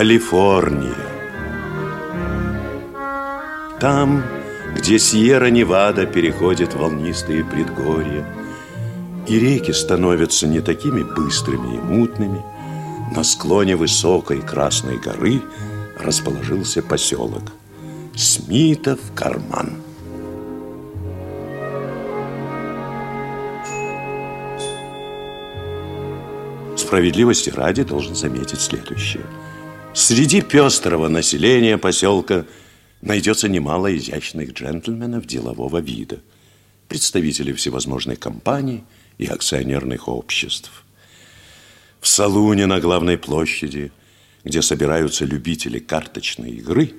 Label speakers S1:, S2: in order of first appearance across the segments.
S1: Калифорния. Там, где Сьерра-Невада переходит волнистые предгорья, и реки становятся не такими быстрыми и мутными, на склоне высокой Красной горы расположился поселок Смитов карман. Справедливости ради должен заметить следующее. Среди пестрого населения поселка найдется немало изящных джентльменов делового вида, представителей всевозможных компаний и акционерных обществ. В салуне на главной площади, где собираются любители карточной игры,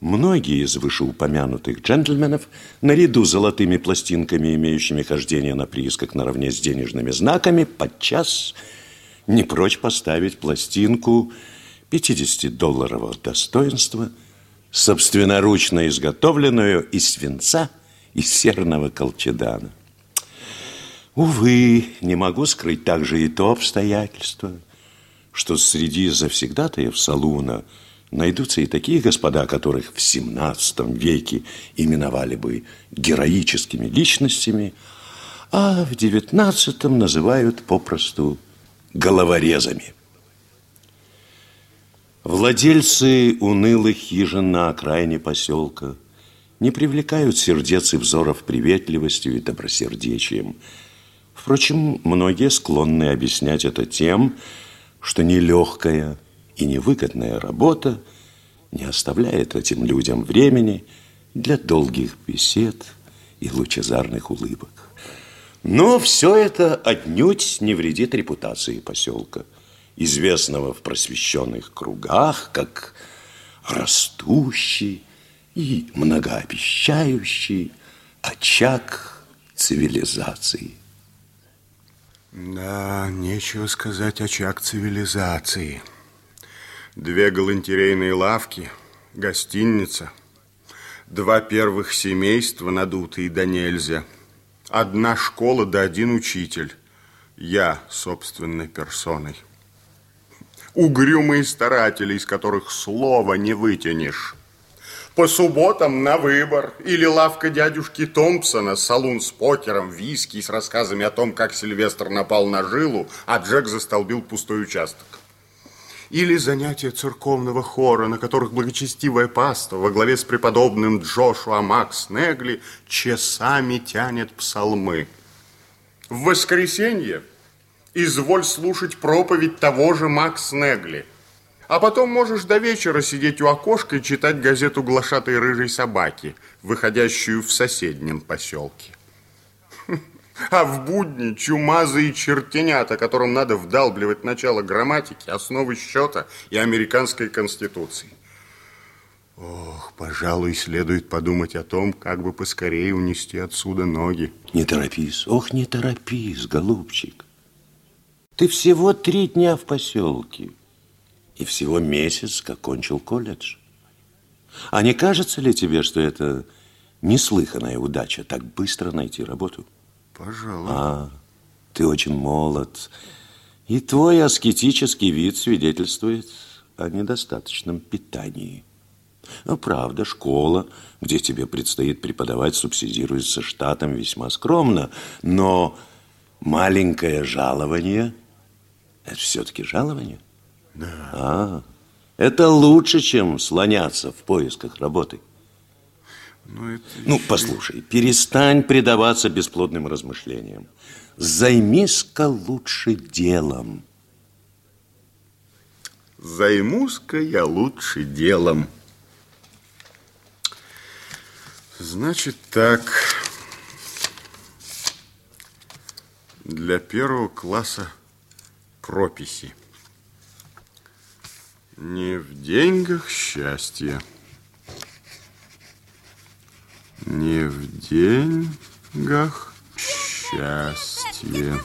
S1: многие из вышеупомянутых джентльменов, наряду с золотыми пластинками, имеющими хождение на приисках наравне с денежными знаками, подчас – не прочь поставить пластинку 50-долларового достоинства, собственноручно изготовленную из свинца и серного колчедана. Увы, не могу скрыть также и то обстоятельство, что среди завсегдатаев салуна найдутся и такие господа, которых в 17 веке именовали бы героическими личностями, а в 19 называют попросту головорезами. Владельцы унылых хижин на окраине поселка не привлекают сердец и взоров приветливостью и добросердечием. Впрочем, многие склонны объяснять это тем, что нелегкая и невыгодная работа не оставляет этим людям времени для долгих бесед и лучезарных улыбок. Но все это отнюдь не вредит репутации поселка, известного в просвещенных кругах как растущий и многообещающий очаг цивилизации.
S2: Да, нечего сказать очаг цивилизации. Две галантерейные лавки, гостиница, два первых семейства надутые до нельзя – Одна школа да один учитель. Я собственной персоной. Угрюмые старатели, из которых слова не вытянешь. По субботам на выбор. Или лавка дядюшки Томпсона, салун с покером, виски с рассказами о том, как Сильвестр напал на жилу, а Джек застолбил пустой участок или занятия церковного хора, на которых благочестивая паства во главе с преподобным Джошуа Макс Негли часами тянет псалмы. В воскресенье изволь слушать проповедь того же Макс Негли, а потом можешь до вечера сидеть у окошка и читать газету глашатой рыжей собаки, выходящую в соседнем поселке. А в будни чумазые чертенята, которым надо вдалбливать начало грамматики, основы счета и американской конституции. Ох, пожалуй, следует подумать о том, как бы поскорее унести отсюда ноги.
S1: Не торопись, ох, не торопись, голубчик. Ты всего три дня в поселке и всего месяц, как кончил колледж. А не кажется ли тебе, что это неслыханная удача так быстро найти работу?
S2: Пожалуй.
S1: А, ты очень молод. И твой аскетический вид свидетельствует о недостаточном питании. Ну, правда, школа, где тебе предстоит преподавать, субсидируется штатом весьма скромно, но маленькое жалование – это все-таки жалование?
S2: Да.
S1: А, это лучше, чем слоняться в поисках работы.
S2: Ну, это
S1: ну еще... послушай, перестань предаваться бесплодным размышлениям. Займись-ка лучше делом.
S2: Займусь-ка я лучше делом. Значит так, для первого класса прописи. Не в деньгах счастье. Не в деньгах счастье.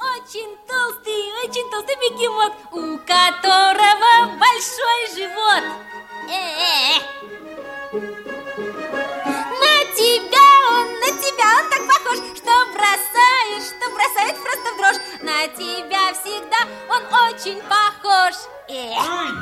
S3: Очень толстый, очень толстый бегемот, у которого большой живот. Э-э-э. На На тебя всегда он очень похож.
S4: Эй,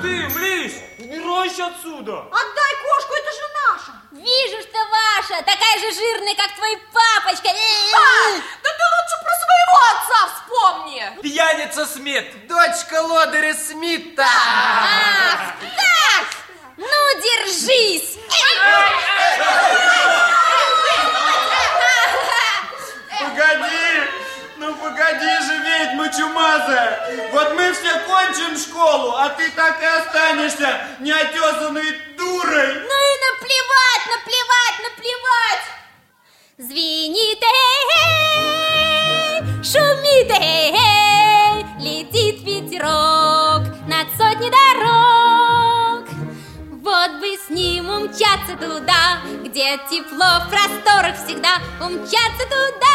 S4: ты, Млис, убирайся отсюда.
S5: Отдай кошку, это же наша.
S3: вижу, что ваша, такая же жирная, как твой папочка.
S5: А, да ты лучше про своего отца вспомни.
S4: Пьяница Смит, дочка лодыря Смита.
S3: Ах, так! Ну, держись!
S4: Погоди, погоди же, ведьма чумазая. Вот мы все кончим школу, а ты так и останешься неотесанной дурой.
S3: Ну и наплевать, наплевать, наплевать! Звенит, эй, шумит, эй, летит ветерок над сотней дорог. Вот бы с ним умчаться туда, где тепло в просторах всегда, умчаться туда,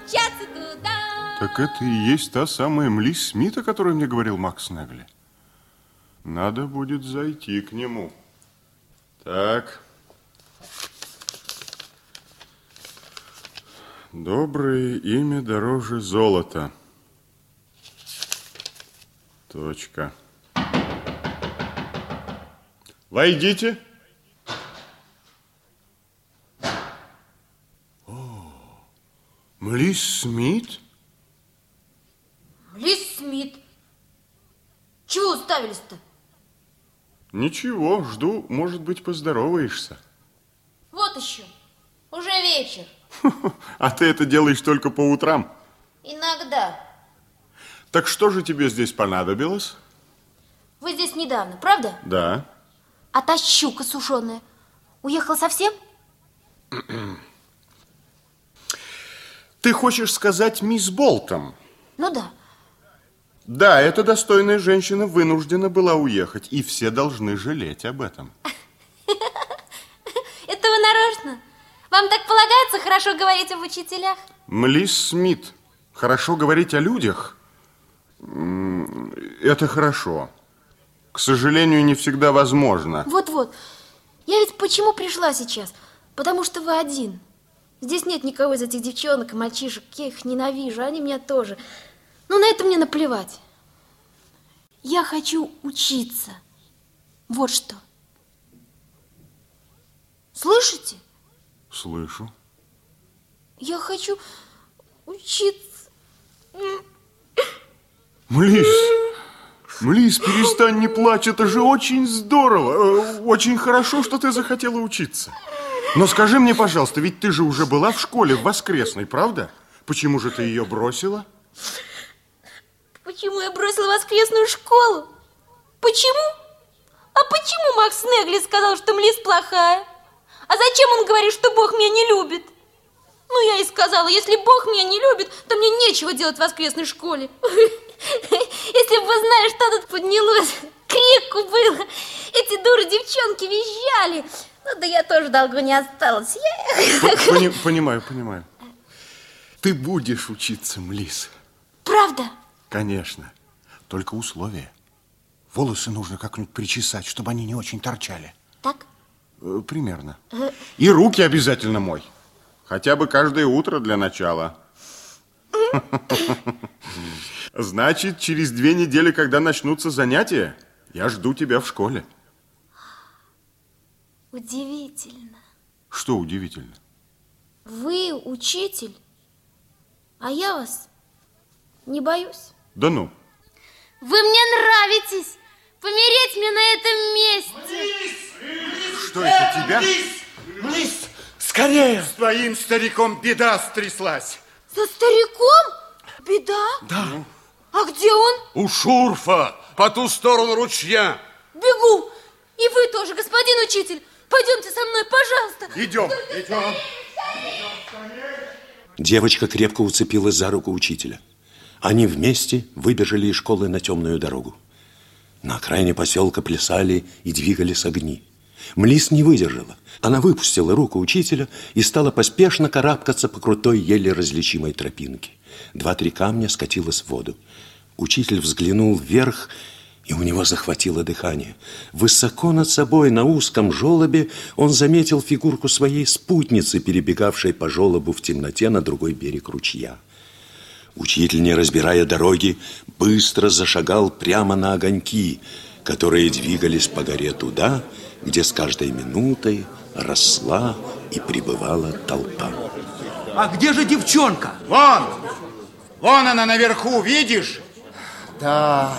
S3: умчаться туда.
S2: Так это и есть та самая Млис Смит, о которой мне говорил Макс Негли. Надо будет зайти к нему. Так. Доброе имя дороже золота. Точка. Войдите. О, Млис Смит?
S5: Лис Смит. Чего уставились-то?
S2: Ничего, жду, может быть, поздороваешься.
S5: Вот еще. Уже вечер.
S2: А ты это делаешь только по утрам.
S5: Иногда.
S2: Так что же тебе здесь понадобилось?
S5: Вы здесь недавно, правда?
S2: Да.
S5: А та щука сушеная уехала совсем?
S2: Ты хочешь сказать мисс Болтом?
S5: Ну да.
S2: Да, эта достойная женщина вынуждена была уехать, и все должны жалеть об этом.
S5: Это вы нарочно? Вам так полагается хорошо говорить об учителях?
S2: Млис Смит, хорошо говорить о людях? Это хорошо. К сожалению, не всегда возможно.
S5: Вот-вот. Я ведь почему пришла сейчас? Потому что вы один. Здесь нет никого из этих девчонок и мальчишек. Я их ненавижу, они меня тоже. Но на это мне наплевать. Я хочу учиться. Вот что. Слышите?
S2: Слышу.
S5: Я хочу учиться.
S2: Млис, Млис, перестань, не плачь, это же очень здорово. Э, Очень хорошо, что ты захотела учиться. Но скажи мне, пожалуйста, ведь ты же уже была в школе в воскресной, правда? Почему же ты ее бросила?
S5: Почему я бросила воскресную школу? Почему? А почему Макс Негли сказал, что Млис плохая? А зачем он говорит, что Бог меня не любит? Ну, я и сказала, если Бог меня не любит, то мне нечего делать в воскресной школе. Если бы вы знали, что тут поднялось, крику было, эти дуры девчонки визжали. Ну, да я тоже в долгу не осталась. Я...
S2: Пони- понимаю, понимаю. Ты будешь учиться, Млис.
S5: Правда?
S6: Конечно. Только условие. Волосы нужно как-нибудь причесать, чтобы они не очень торчали.
S5: Так?
S2: Э, Примерно. И руки обязательно мой. Хотя бы каждое утро для начала. Значит, через две недели, когда начнутся занятия, я жду тебя в школе.
S5: Удивительно.
S2: Что удивительно?
S5: Вы учитель, а я вас не боюсь.
S2: Да ну.
S5: Вы мне нравитесь. Помереть мне на этом месте.
S2: Что это тебя?
S4: Млис, скорее.
S7: С твоим стариком беда стряслась.
S5: За стариком? Беда?
S7: Да.
S5: А где он?
S7: У Шурфа, по ту сторону ручья.
S5: Бегу. И вы тоже, господин учитель. Пойдемте со мной, пожалуйста.
S2: Идем, идем.
S1: Девочка крепко уцепилась за руку учителя. Они вместе выбежали из школы на темную дорогу. На окраине поселка плясали и двигались огни. Млис не выдержала. Она выпустила руку учителя и стала поспешно карабкаться по крутой, еле различимой тропинке. Два-три камня скатилось в воду. Учитель взглянул вверх, и у него захватило дыхание. Высоко над собой, на узком желобе, он заметил фигурку своей спутницы, перебегавшей по желобу в темноте на другой берег ручья. Учитель, не разбирая дороги, быстро зашагал прямо на огоньки, которые двигались по горе туда, где с каждой минутой росла и пребывала толпа.
S4: А где же девчонка?
S8: Вон! Вон она наверху, видишь?
S9: Да.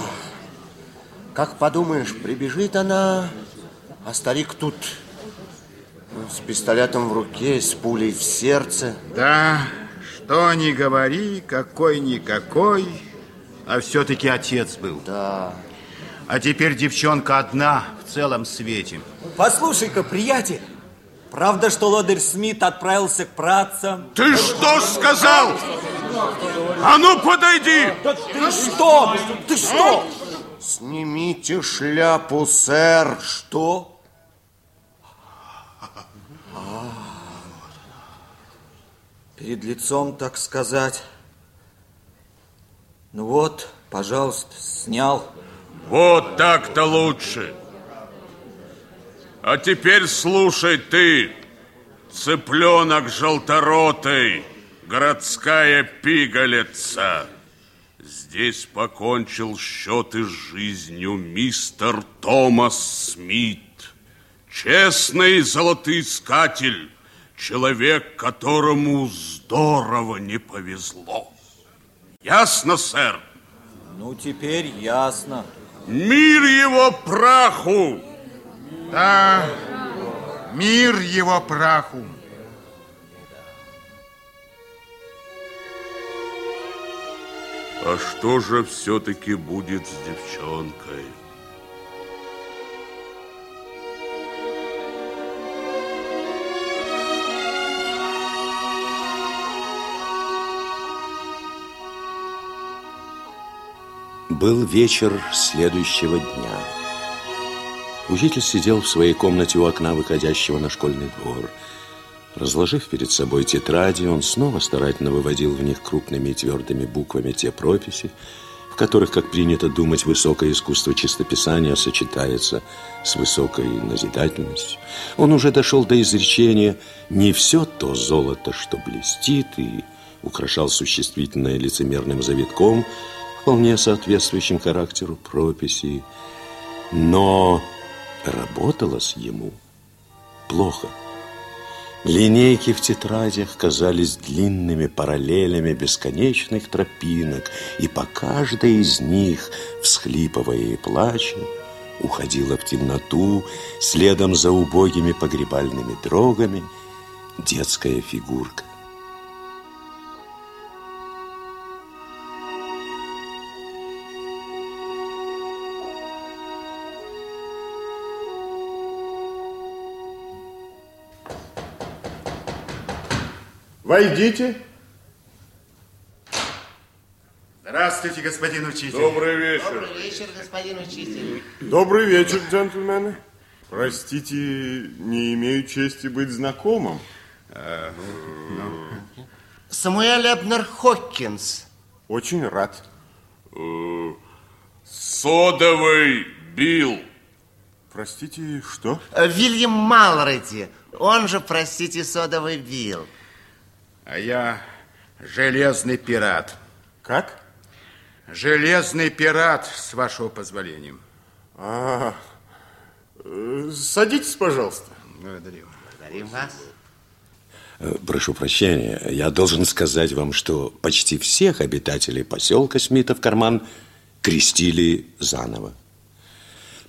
S9: Как подумаешь, прибежит она, а старик тут с пистолетом в руке, с пулей в сердце.
S8: Да, что ни говори, какой-никакой, а все-таки отец был.
S9: Да.
S8: А теперь девчонка одна в целом свете.
S4: Послушай-ка, приятель, правда, что лодырь Смит отправился к працам?
S8: Ты что сказал? А ну подойди!
S4: Ты что? Ты что?
S9: Снимите шляпу, сэр.
S4: Что? Перед лицом, так сказать. Ну вот, пожалуйста, снял.
S8: Вот так-то лучше. А теперь слушай ты, цыпленок желторотый, городская пигалица. Здесь покончил счеты с жизнью мистер Томас Смит. Честный золотоискатель, человек, которому здорово не повезло. Ясно, сэр?
S4: Ну, теперь ясно.
S8: Мир его праху!
S10: Да, мир его праху.
S8: А что же все-таки будет с девчонкой?
S1: Был вечер следующего дня. Учитель сидел в своей комнате у окна, выходящего на школьный двор. Разложив перед собой тетради, он снова старательно выводил в них крупными и твердыми буквами те прописи, в которых, как принято думать, высокое искусство чистописания сочетается с высокой назидательностью. Он уже дошел до изречения «не все то золото, что блестит» и украшал существительное лицемерным завитком, вполне соответствующим характеру прописи, но работалось ему плохо. Линейки в тетрадях казались длинными параллелями бесконечных тропинок, и по каждой из них, всхлипывая и плача, уходила в темноту, следом за убогими погребальными дрогами, детская фигурка.
S2: Войдите.
S8: Здравствуйте, господин учитель.
S2: Добрый вечер.
S9: Добрый вечер, господин учитель.
S2: Добрый вечер, джентльмены. Простите, не имею чести быть знакомым.
S9: Самуэль Эбнер Хоккинс.
S2: Очень рад.
S8: Содовый Билл.
S2: Простите, что?
S9: Э, Вильям Малреди. Он же, простите, содовый Билл.
S8: А я железный пират.
S2: Как?
S8: Железный пират, с вашего позволения.
S2: А, э, садитесь, пожалуйста.
S8: Благодарю.
S9: Благодарим вас.
S1: Э, Прошу прощения, я должен сказать вам, что почти всех обитателей поселка Смита в карман крестили заново.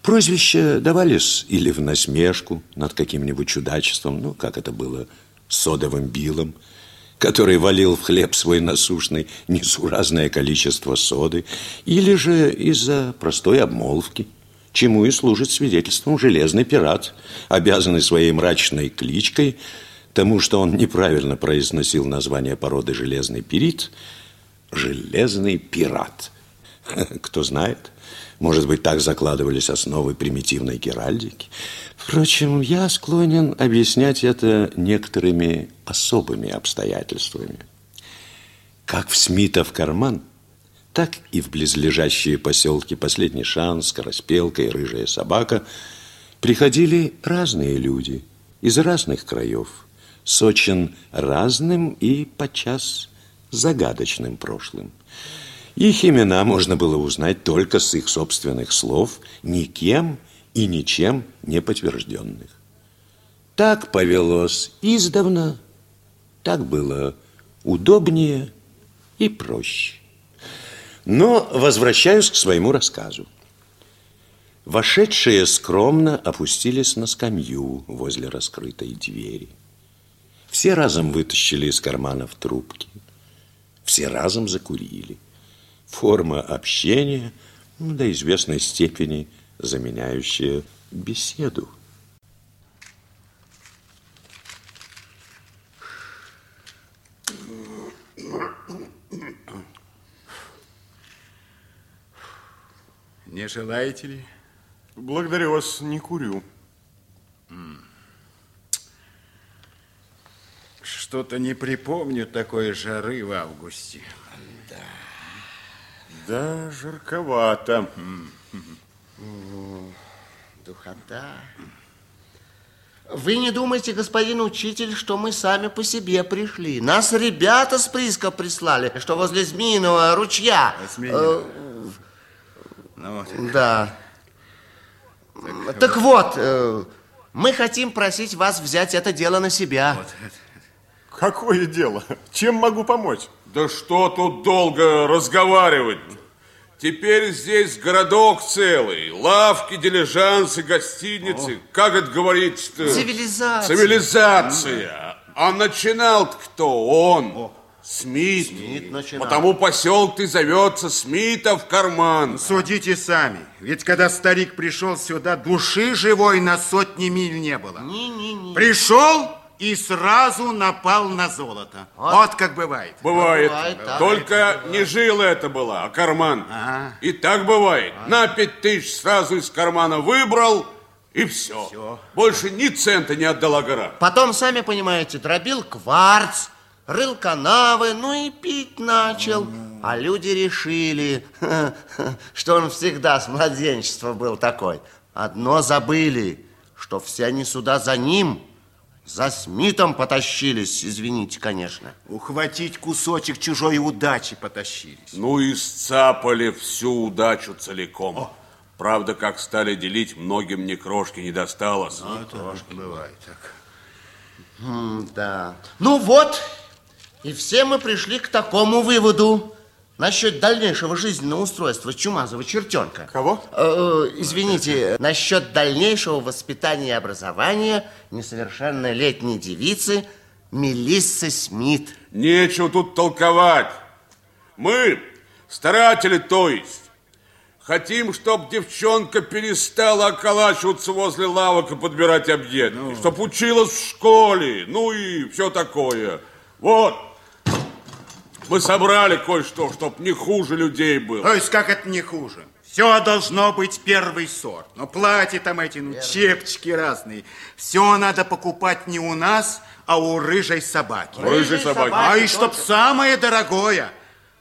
S1: Прозвища давались или в насмешку над каким-нибудь чудачеством, ну, как это было с содовым Биллом, который валил в хлеб свой насущный несуразное количество соды, или же из-за простой обмолвки, чему и служит свидетельством железный пират, обязанный своей мрачной кличкой тому, что он неправильно произносил название породы железный пирит, железный пират. Кто знает, может быть, так закладывались основы примитивной геральдики. Впрочем, я склонен объяснять это некоторыми особыми обстоятельствами. Как в Смита в карман, так и в близлежащие поселки Последний шанс, Скороспелка и Рыжая собака приходили разные люди из разных краев, с разным и подчас загадочным прошлым. Их имена можно было узнать только с их собственных слов, никем и ничем не подтвержденных. Так повелось издавна, так было удобнее и проще. Но возвращаюсь к своему рассказу. Вошедшие скромно опустились на скамью возле раскрытой двери. Все разом вытащили из карманов трубки. Все разом закурили. Форма общения ну, до известной степени заменяющая беседу.
S10: Не желаете ли?
S7: Благодарю вас, не курю.
S10: Что-то не припомню такой жары в августе.
S7: Да, жарковато.
S9: Духота. Вы не думайте, господин учитель, что мы сами по себе пришли. Нас ребята с прииска прислали, что возле Змеиного ручья.
S10: Змеиного.
S9: Э,
S10: Ну вот.
S9: Да. Так, вот, э, мы хотим просить вас взять это дело на себя.
S7: Какое дело? Чем могу помочь?
S8: Да что тут долго разговаривать? Теперь здесь городок целый, лавки, дилижансы, гостиницы. Как это говорить-то?
S9: Цивилизация.
S8: Цивилизация. А начинал кто? Он. Смит.
S9: Смит начинал.
S8: Потому поселок ты зовется Смитов карман.
S10: Судите сами. Ведь когда старик пришел сюда, души живой на сотни миль не было.
S9: Не-не-не.
S10: Пришел и сразу напал на золото. Вот, как бывает.
S8: Бывает.
S9: Бывает.
S8: Только не жила это была, а карман.
S10: Ага.
S8: И так бывает. На пять тысяч сразу из кармана выбрал, и все.
S10: Всё.
S8: Больше ни цента не отдала гора.
S9: Потом, сами понимаете, дробил кварц, рыл канавы, ну и пить начал. А люди решили, что он всегда с младенчества был такой. Одно забыли, что все они сюда за ним, за Смитом потащились, извините, конечно.
S10: Ухватить кусочек чужой удачи потащились.
S8: Ну и сцапали всю удачу целиком. Правда, как стали делить, многим ни крошки не досталось.
S10: Тоже бывает так.
S9: М, Да. Ну вот, и все мы пришли к такому выводу насчет дальнейшего жизненного устройства чумазого чертенка.
S7: Кого?
S9: Э, э, извините, насчет дальнейшего воспитания и образования несовершеннолетней девицы Мелиссы Смит.
S8: Нечего тут толковать. Мы, старатели, то есть, хотим, чтоб девчонка перестала околачиваться возле лавок и подбирать объедки, чтоб училась в школе, ну и все такое. Вот, мы собрали кое-что, чтоб не хуже людей было.
S10: То есть, как это не хуже? Все должно быть первый сорт. Ну, платья там эти, ну, чепчики разные. Все надо покупать не у нас, а у рыжей собаки.
S8: У рыжей собаки.
S10: А и чтоб самое дорогое.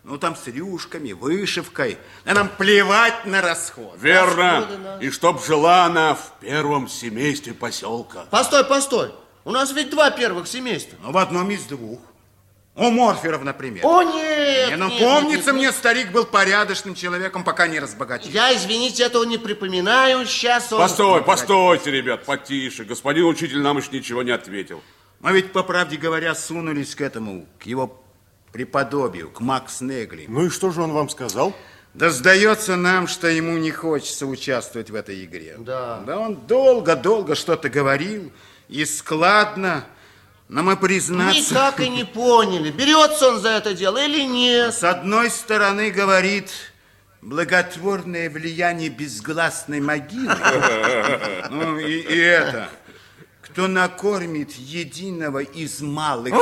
S10: Ну, там с рюшками, вышивкой. Да нам плевать на расход.
S8: Верно. И чтоб жила она в первом семействе поселка.
S9: Постой, постой. У нас ведь два первых семейства.
S10: Ну, в одном из двух. У Морферов, например.
S9: О, нет!
S10: Не, ну,
S9: нет,
S10: помнится
S9: нет,
S10: мне, старик был порядочным человеком, пока не разбогател.
S9: Я, извините, этого не припоминаю. Сейчас он...
S8: Постой, постойте, ребят, потише. Господин учитель нам еще ничего не ответил.
S10: Мы ведь, по правде говоря, сунулись к этому, к его преподобию, к Макс Негли.
S7: Ну и что же он вам сказал?
S10: Да сдается нам, что ему не хочется участвовать в этой игре.
S9: Да.
S10: Да он долго-долго что-то говорил, и складно, но мы признаться...
S9: Никак и не поняли, берется он за это дело или нет.
S10: С одной стороны, говорит, благотворное влияние безгласной могилы. Ну и, и это, кто накормит единого из малых.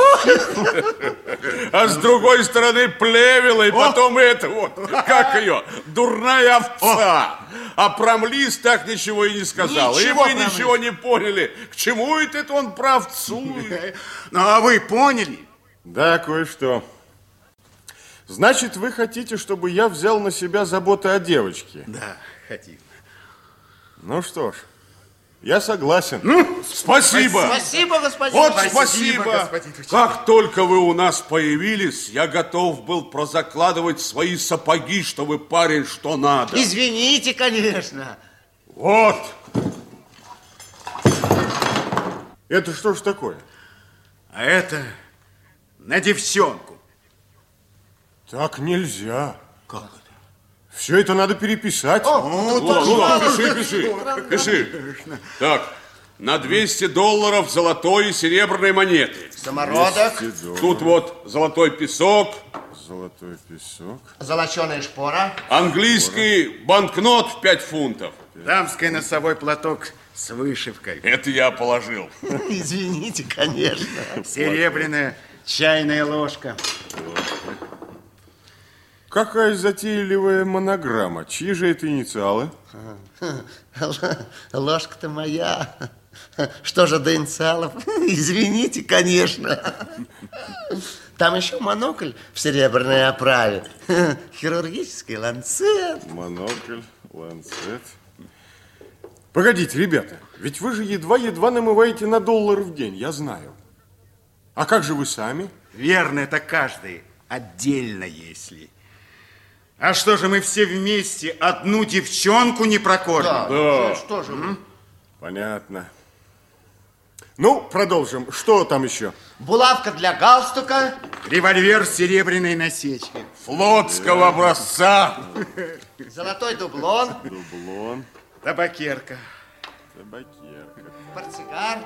S8: А с другой стороны плевела, и потом это вот, как ее, дурная овца. А Промлис так ничего и не сказал. и
S9: Промлис.
S8: ничего не поняли. К чему это он правцует?
S10: Ну а вы поняли?
S7: Да, кое-что. Значит, вы хотите, чтобы я взял на себя заботы о девочке?
S10: Да, хотим.
S7: Ну что ж,
S2: Я согласен.
S8: Ну, спасибо.
S9: Спасибо, господин.
S8: Вот
S9: Спасибо,
S8: спасибо.
S10: господин.
S8: Как только вы у нас появились, я готов был прозакладывать свои сапоги, чтобы парень что надо.
S9: Извините, конечно.
S8: Вот.
S2: Это что ж такое?
S10: А это на девчонку.
S2: Так нельзя. Как? Все это надо переписать.
S8: Ну, ну, пиши, пиши, пиши. Так, на 200 долларов золотой и серебряной монеты.
S9: Самородок,
S8: Тут вот золотой песок,
S2: Золотой песок.
S9: золоченая шпора.
S8: английский банкнот в 5 фунтов.
S10: Дамский носовой платок с вышивкой.
S8: Это я положил.
S9: Извините, конечно.
S10: Серебряная чайная ложка.
S2: Какая затейливая монограмма. Чьи же это инициалы?
S9: Ложка-то моя. Что же до инициалов? Извините, конечно. Там еще монокль в серебряной оправе. Хирургический ланцет.
S2: Монокль, ланцет. Погодите, ребята, ведь вы же едва-едва намываете на доллар в день, я знаю. А как же вы сами?
S10: Верно, это каждый. Отдельно, если. А что же мы все вместе одну девчонку не прокормим?
S9: Да. Что же вы?
S2: Понятно. Ну, продолжим. Что там еще?
S9: Булавка для галстука.
S10: Револьвер с серебряной насечкой.
S8: Флотского образца.
S9: Золотой дублон.
S2: Дублон,
S10: Табакерка.
S2: табакерка.
S9: Портсигар.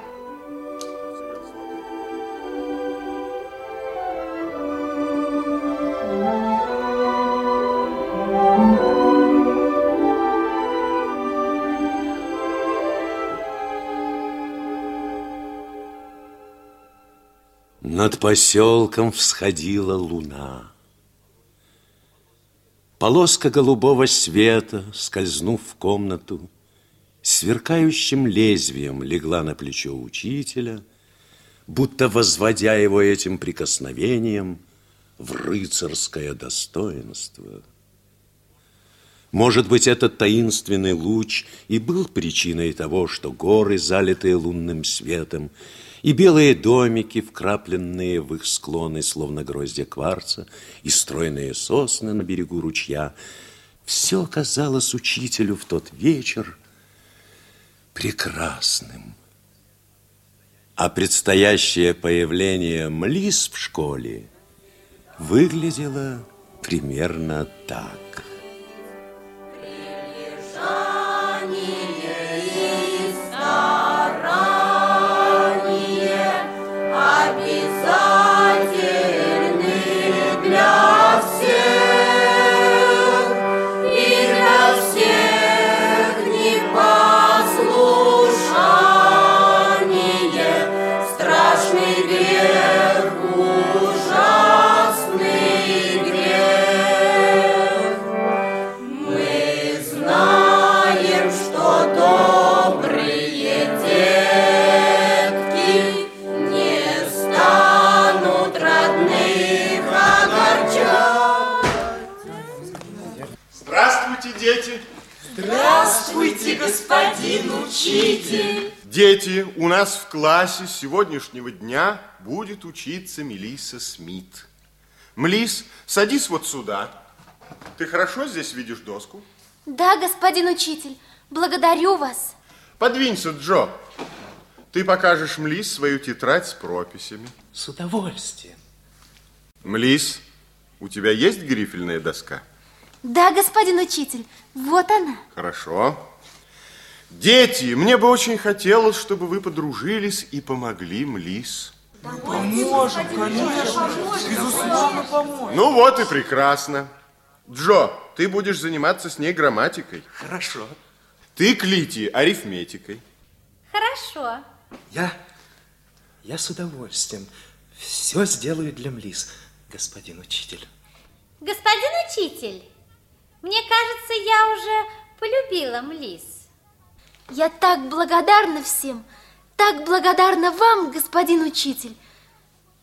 S1: Над поселком всходила луна. Полоска голубого света, скользнув в комнату, сверкающим лезвием легла на плечо учителя, будто возводя его этим прикосновением в рыцарское достоинство. Может быть, этот таинственный луч и был причиной того, что горы, залитые лунным светом, и белые домики, вкрапленные в их склоны, словно гроздья кварца, и стройные сосны на берегу ручья, все казалось учителю в тот вечер прекрасным. А предстоящее появление Млис в школе выглядело примерно так.
S2: Здравствуйте,
S11: господин учитель.
S2: Дети, у нас в классе с сегодняшнего дня будет учиться Мелисса Смит. Млис, садись вот сюда. Ты хорошо здесь видишь доску?
S5: Да, господин учитель, благодарю вас.
S2: Подвинься, Джо. Ты покажешь Млис свою тетрадь с прописями.
S11: С удовольствием.
S2: Млис, у тебя есть грифельная доска?
S5: Да, господин учитель, вот она.
S2: Хорошо. Дети, мне бы очень хотелось, чтобы вы подружились и помогли Млис.
S11: Поможем, конечно. Безусловно, поможем.
S2: Ну вот и прекрасно. Джо, ты будешь заниматься с ней грамматикой.
S11: Хорошо.
S2: Ты, Клити, арифметикой.
S3: Хорошо.
S11: Я, я с удовольствием все сделаю для Млис, господин учитель.
S3: Господин учитель, мне кажется, я уже полюбила Млис.
S5: Я так благодарна всем, так благодарна вам, господин учитель.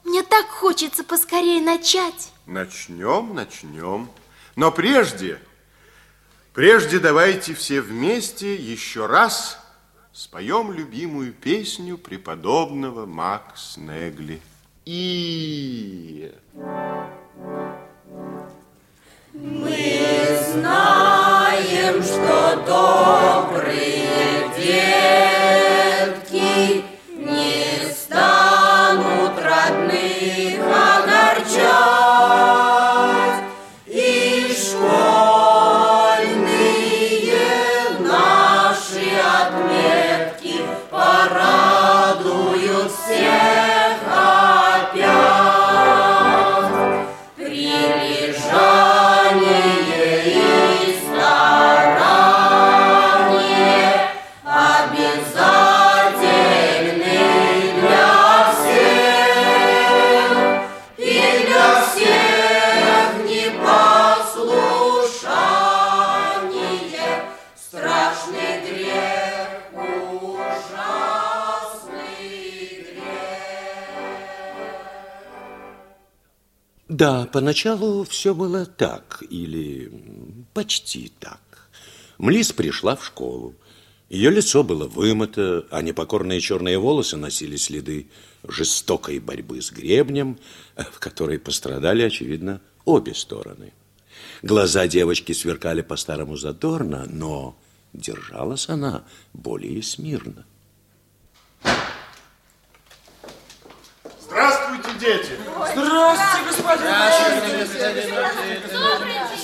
S5: Мне так хочется поскорее начать.
S2: Начнем, начнем. Но прежде, прежде давайте все вместе еще раз споем любимую песню преподобного Макс Негли. И...
S12: Мы знаем, что добрые детки
S1: Да, поначалу все было так, или почти так. Млис пришла в школу. Ее лицо было вымыто, а непокорные черные волосы носили следы жестокой борьбы с гребнем, в которой пострадали, очевидно, обе стороны. Глаза девочки сверкали по-старому задорно, но держалась она более смирно.
S2: Здравствуйте, дети!
S4: Здравствуйте, господин!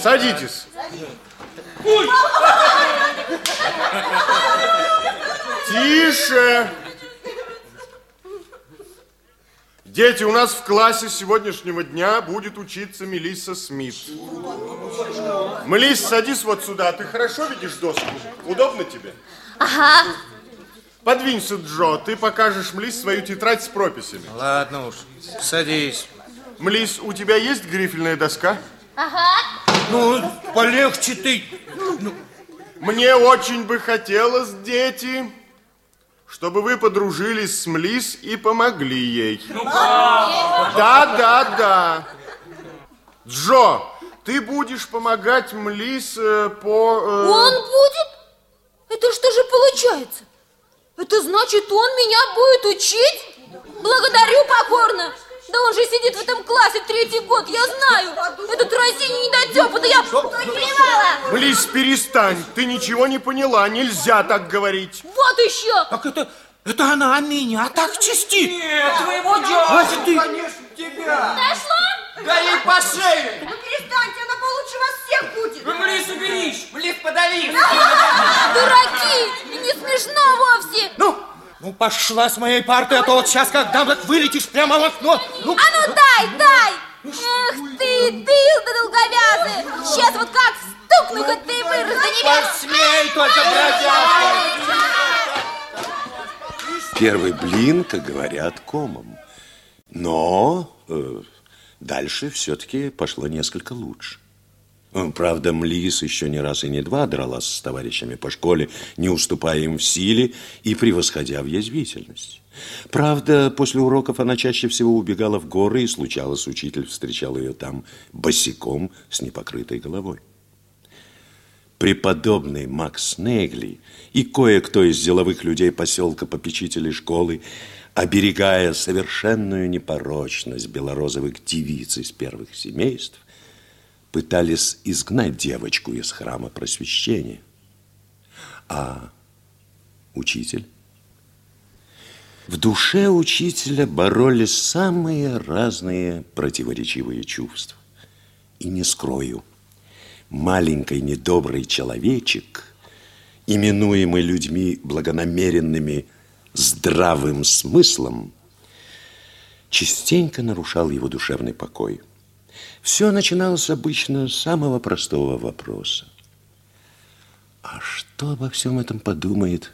S2: Садитесь. Тише! Дети, у нас в классе сегодняшнего дня будет учиться Мелисса Смит. Мелисс, садись вот сюда. Ты хорошо видишь доску? Удобно тебе?
S5: Ага.
S2: Подвинься, Джо. Ты покажешь Млис свою тетрадь с прописями.
S13: Ладно уж, садись.
S2: Млис, у тебя есть грифельная доска?
S5: Ага.
S13: Ну, полегче ты.
S2: Мне очень бы хотелось, дети, чтобы вы подружились с Млис и помогли ей. Да, да, да. Джо, ты будешь помогать Млис э, по... э,
S5: Он будет? Это что же получается? Это значит, он меня будет учить? Благодарю покорно. Да он же сидит в этом классе третий год, я знаю. Этот разине недотепа, да я плевала.
S2: Млис, перестань. Ты ничего не поняла. Нельзя так говорить.
S5: Вот еще.
S13: Так это, это она меня так чистит.
S4: Нет, твоего дядю,
S13: Ах ты.
S4: конечно, тебя.
S5: Дошло?
S4: Да ей по шее.
S12: Ну перестаньте, она получше вас всех будет.
S4: Вы Млис уберись, Млис подавись.
S5: Дураки! И не смешно вовсе.
S13: Ну, ну пошла с моей парты, а то вот сейчас, как дам, вылетишь прямо в окно. Ну,
S5: А ну дай, дай! Эх ты, дылда долговязый! Сейчас вот как стукну, хоть ты вырос до небес!
S13: посмей только, бродяга.
S1: Первый блин, как говорят, комом. Но э, дальше все-таки пошло несколько лучше. Правда, Млис еще не раз и не два дралась с товарищами по школе, не уступая им в силе и превосходя в язвительности. Правда, после уроков она чаще всего убегала в горы, и случалось, учитель встречал ее там босиком с непокрытой головой. Преподобный Макс Негли и кое-кто из деловых людей поселка попечителей школы, оберегая совершенную непорочность белорозовых девиц из первых семейств, пытались изгнать девочку из храма просвещения. А учитель? В душе учителя боролись самые разные противоречивые чувства. И не скрою, маленький недобрый человечек, именуемый людьми благонамеренными здравым смыслом, частенько нарушал его душевный покой. Все начиналось обычно с самого простого вопроса. А что обо всем этом подумает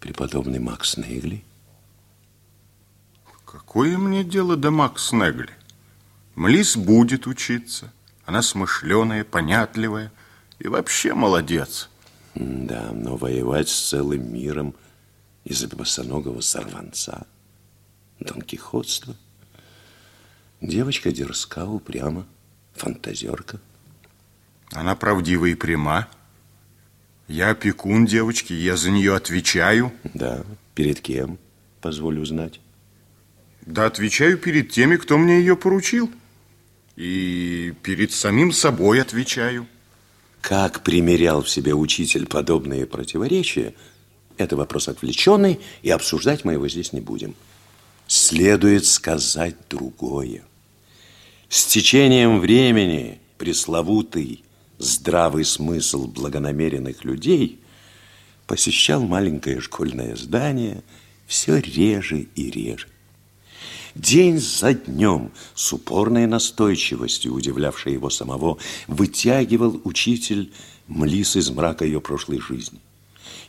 S1: преподобный Макс Нейгли?
S2: Какое мне дело до Макс Негли? Млис будет учиться. Она смышленая, понятливая и вообще молодец.
S1: Да, но воевать с целым миром из-за босоногого сорванца, донкихотства. Девочка дерзка, упряма, фантазерка.
S2: Она правдива и пряма. Я опекун девочки, я за нее отвечаю.
S1: Да, перед кем, позволю узнать?
S2: Да, отвечаю перед теми, кто мне ее поручил. И перед самим собой отвечаю.
S1: Как примерял в себе учитель подобные противоречия, это вопрос отвлеченный, и обсуждать мы его здесь не будем. Следует сказать другое. С течением времени пресловутый здравый смысл благонамеренных людей посещал маленькое школьное здание все реже и реже. День за днем, с упорной настойчивостью, удивлявшей его самого, вытягивал учитель Млис из мрака ее прошлой жизни.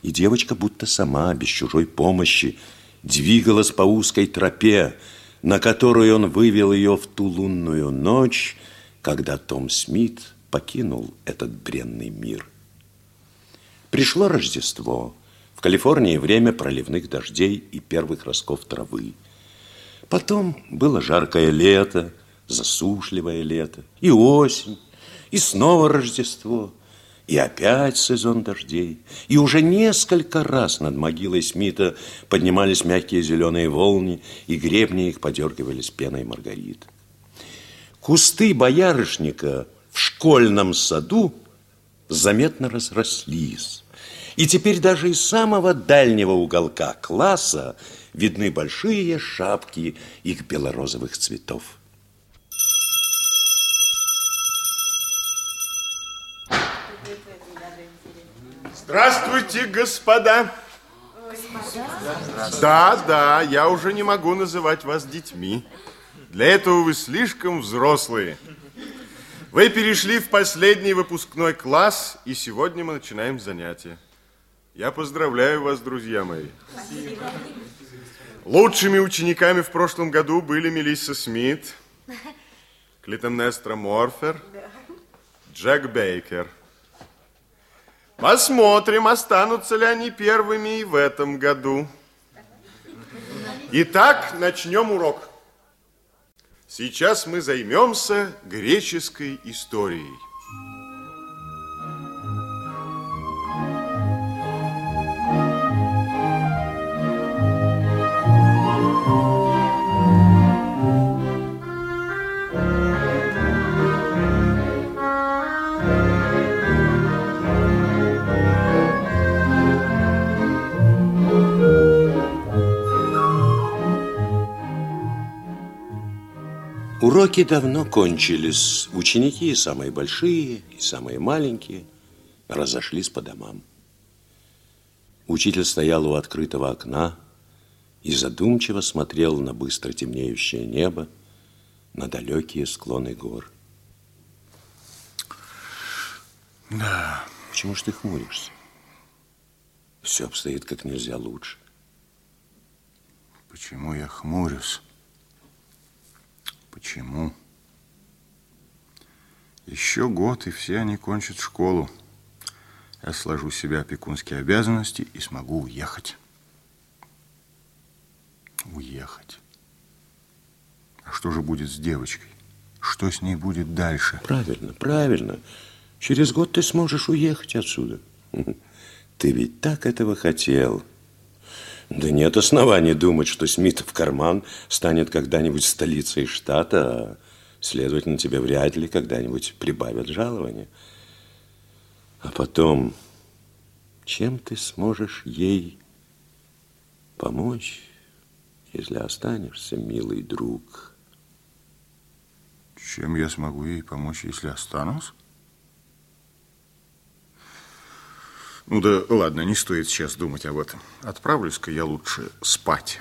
S1: И девочка будто сама, без чужой помощи, двигалась по узкой тропе, на которую он вывел ее в ту лунную ночь, когда Том Смит покинул этот бренный мир. Пришло Рождество. В Калифорнии время проливных дождей и первых ростков травы. Потом было жаркое лето, засушливое лето, и осень, и снова Рождество, и опять сезон дождей. И уже несколько раз над могилой Смита поднимались мягкие зеленые волны, и гребни их подергивались пеной маргарит. Кусты боярышника в школьном саду заметно разрослись. И теперь даже из самого дальнего уголка класса видны большие шапки их белорозовых цветов.
S2: Здравствуйте, господа. Да, да, я уже не могу называть вас детьми. Для этого вы слишком взрослые. Вы перешли в последний выпускной класс, и сегодня мы начинаем занятия. Я поздравляю вас, друзья мои. Спасибо. Лучшими учениками в прошлом году были Мелисса Смит, Клитемнестра Морфер, Джек Бейкер. Посмотрим, останутся ли они первыми и в этом году. Итак, начнем урок. Сейчас мы займемся греческой историей.
S1: Уроки давно кончились. Ученики, и самые большие, и самые маленькие, разошлись по домам. Учитель стоял у открытого окна и задумчиво смотрел на быстро темнеющее небо, на далекие склоны гор.
S6: Да.
S1: Почему ж ты хмуришься? Все обстоит как нельзя лучше.
S6: Почему я хмурюсь? Почему? Еще год, и все они кончат школу. Я сложу в себя опекунские обязанности и смогу уехать. Уехать. А что же будет с девочкой? Что с ней будет дальше?
S1: Правильно, правильно. Через год ты сможешь уехать отсюда. Ты ведь так этого хотел. Да нет оснований думать, что Смит в карман станет когда-нибудь столицей штата, а, следовательно, тебе вряд ли когда-нибудь прибавят жалование. А потом, чем ты сможешь ей помочь, если останешься, милый друг?
S6: Чем я смогу ей помочь, если останусь? Ну да ладно, не стоит сейчас думать об этом. Отправлюсь-ка я лучше спать.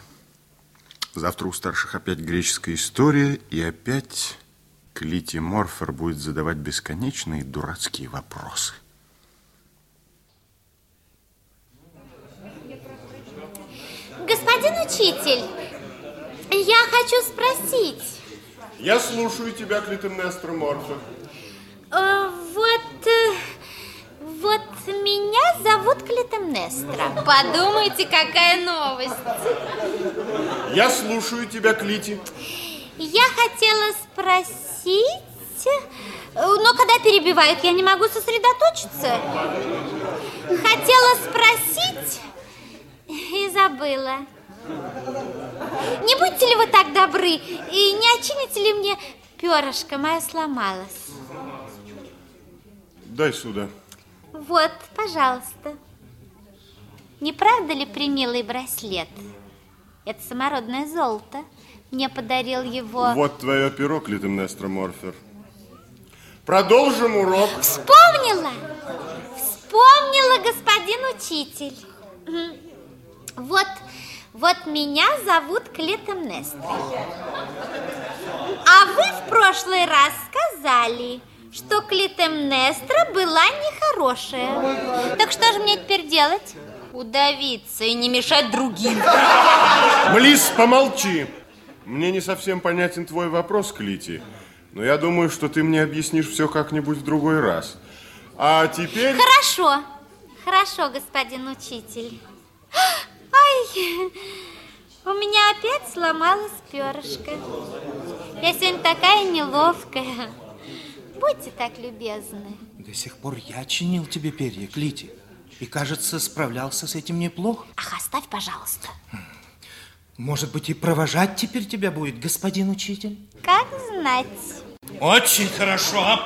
S6: Завтра у старших опять греческая история, и опять Клити Морфер будет задавать бесконечные дурацкие вопросы.
S3: Господин учитель, я хочу спросить.
S2: Я слушаю тебя, Клитемнестра Морфер.
S3: Э, вот, э, вот меня зовут Клитемнестра. Подумайте, какая новость.
S2: Я слушаю тебя, Клити.
S3: Я хотела спросить... Э, но когда перебивают, я не могу сосредоточиться. Хотела спросить и забыла. Не будете ли вы так добры и не очините ли мне перышко? Мое сломалось.
S2: Дай сюда.
S3: Вот, пожалуйста. Не правда ли примилый браслет? Это самородное золото. Мне подарил его...
S2: Вот твое перо, Клитемнестра Морфер. Продолжим урок.
S3: Вспомнила! Вспомнила, господин учитель. Вот, вот меня зовут Клитемнестра. А вы в прошлый раз сказали, что Клитемнестра была нехорошая. Так что же мне теперь делать? Удавиться и не мешать другим.
S2: Млис, помолчи. Мне не совсем понятен твой вопрос, Клити. Но я думаю, что ты мне объяснишь все как-нибудь в другой раз. А теперь...
S3: Хорошо, хорошо, господин учитель. Ай, у меня опять сломалось перышко. Я сегодня такая неловкая. Будьте так любезны.
S11: До сих пор я чинил тебе перья, Клити. И, кажется, справлялся с этим неплохо.
S3: Ах, оставь, пожалуйста.
S11: Может быть, и провожать теперь тебя будет господин учитель?
S3: Как знать.
S14: Очень хорошо.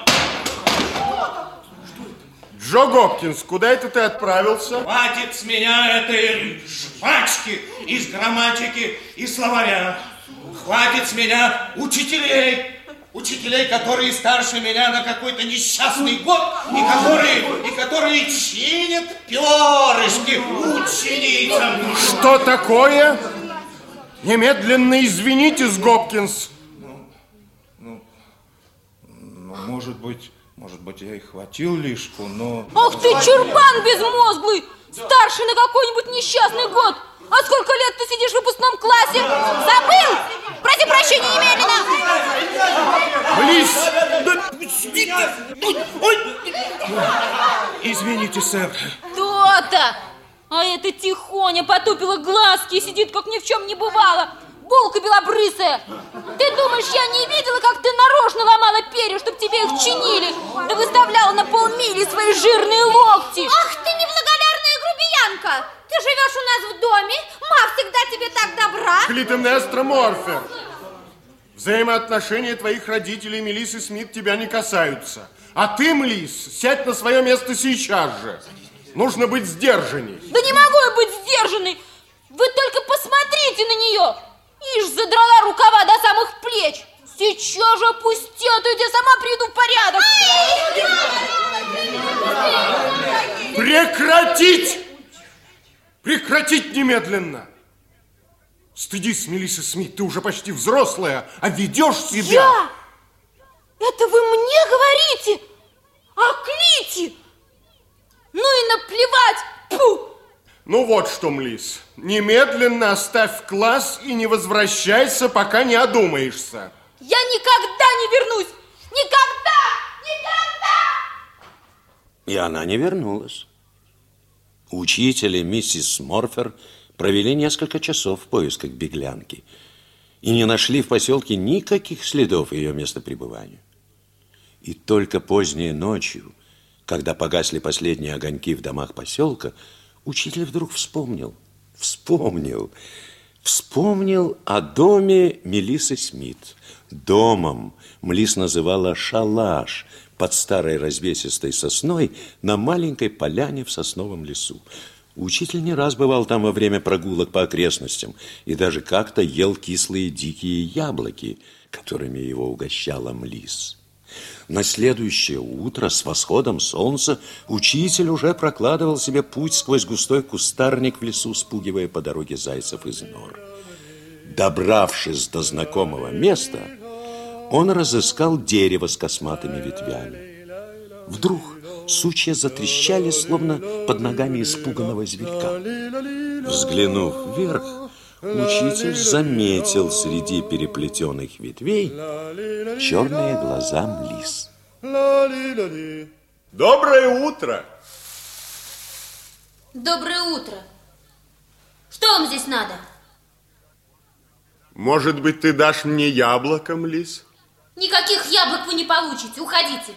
S2: Джо Гопкинс, куда это ты отправился?
S14: Хватит с меня этой жвачки из грамматики и словаря. Хватит с меня учителей. Учителей, которые старше меня на какой-то несчастный год, и которые, и которые чинят перышки ученицам.
S2: Что такое? Немедленно извинитесь, Гопкинс.
S11: Ну, может быть, может быть, я и хватил лишку, но...
S5: Ах ты, чурбан безмозглый! Старший на какой-нибудь несчастный год! А сколько лет ты сидишь в выпускном классе? Забыл? Проси прощения немедленно!
S11: Извините, сэр.
S5: То-то! А эта тихоня потупила глазки и сидит, как ни в чем не бывало. Булка белобрысая. Ты думаешь, я не видела, как ты нарочно ломала перья, чтобы тебе их чинили? Да выставляла на полмили свои жирные локти.
S15: Ах ты неблагодарная грубиянка! Ты живешь у нас в доме, ма всегда тебе так добра.
S2: Клитемнестра Морфер. Взаимоотношения твоих родителей Мелиссы Смит тебя не касаются. А ты, Млис, сядь на свое место сейчас же. Нужно быть сдержанней.
S5: Да не могу я быть сдержанной. Вы только посмотрите на нее. Ишь, задрала рукава до самых плеч. Сейчас же пусти, а то я сама приведу в порядок.
S2: Прекратить! Прекратить немедленно! Стыдись, Мелисса Смит, ты уже почти взрослая, а ведешь себя...
S5: Я? Это вы мне говорите? А Клити? Ну и наплевать! Пу!
S2: Ну вот что, Млис, немедленно оставь класс и не возвращайся, пока не одумаешься.
S5: Я никогда не вернусь! Никогда! Никогда!
S1: И она не вернулась. Учитель и миссис Морфер провели несколько часов в поисках беглянки и не нашли в поселке никаких следов ее места пребывания. И только поздней ночью, когда погасли последние огоньки в домах поселка, учитель вдруг вспомнил, вспомнил, вспомнил о доме Мелисы Смит. Домом Млис называла шалаш под старой развесистой сосной на маленькой поляне в сосновом лесу. Учитель не раз бывал там во время прогулок по окрестностям и даже как-то ел кислые дикие яблоки, которыми его угощала Млис. На следующее утро с восходом солнца учитель уже прокладывал себе путь сквозь густой кустарник в лесу, спугивая по дороге зайцев из нор. Добравшись до знакомого места, он разыскал дерево с косматыми ветвями. Вдруг сучья затрещали, словно под ногами испуганного зверька. Взглянув вверх, учитель заметил среди переплетенных ветвей черные глаза Млис.
S2: Доброе утро!
S5: Доброе утро. Что вам здесь надо?
S2: Может быть, ты дашь мне яблоко, Млис?
S5: Никаких яблок вы не получите. Уходите.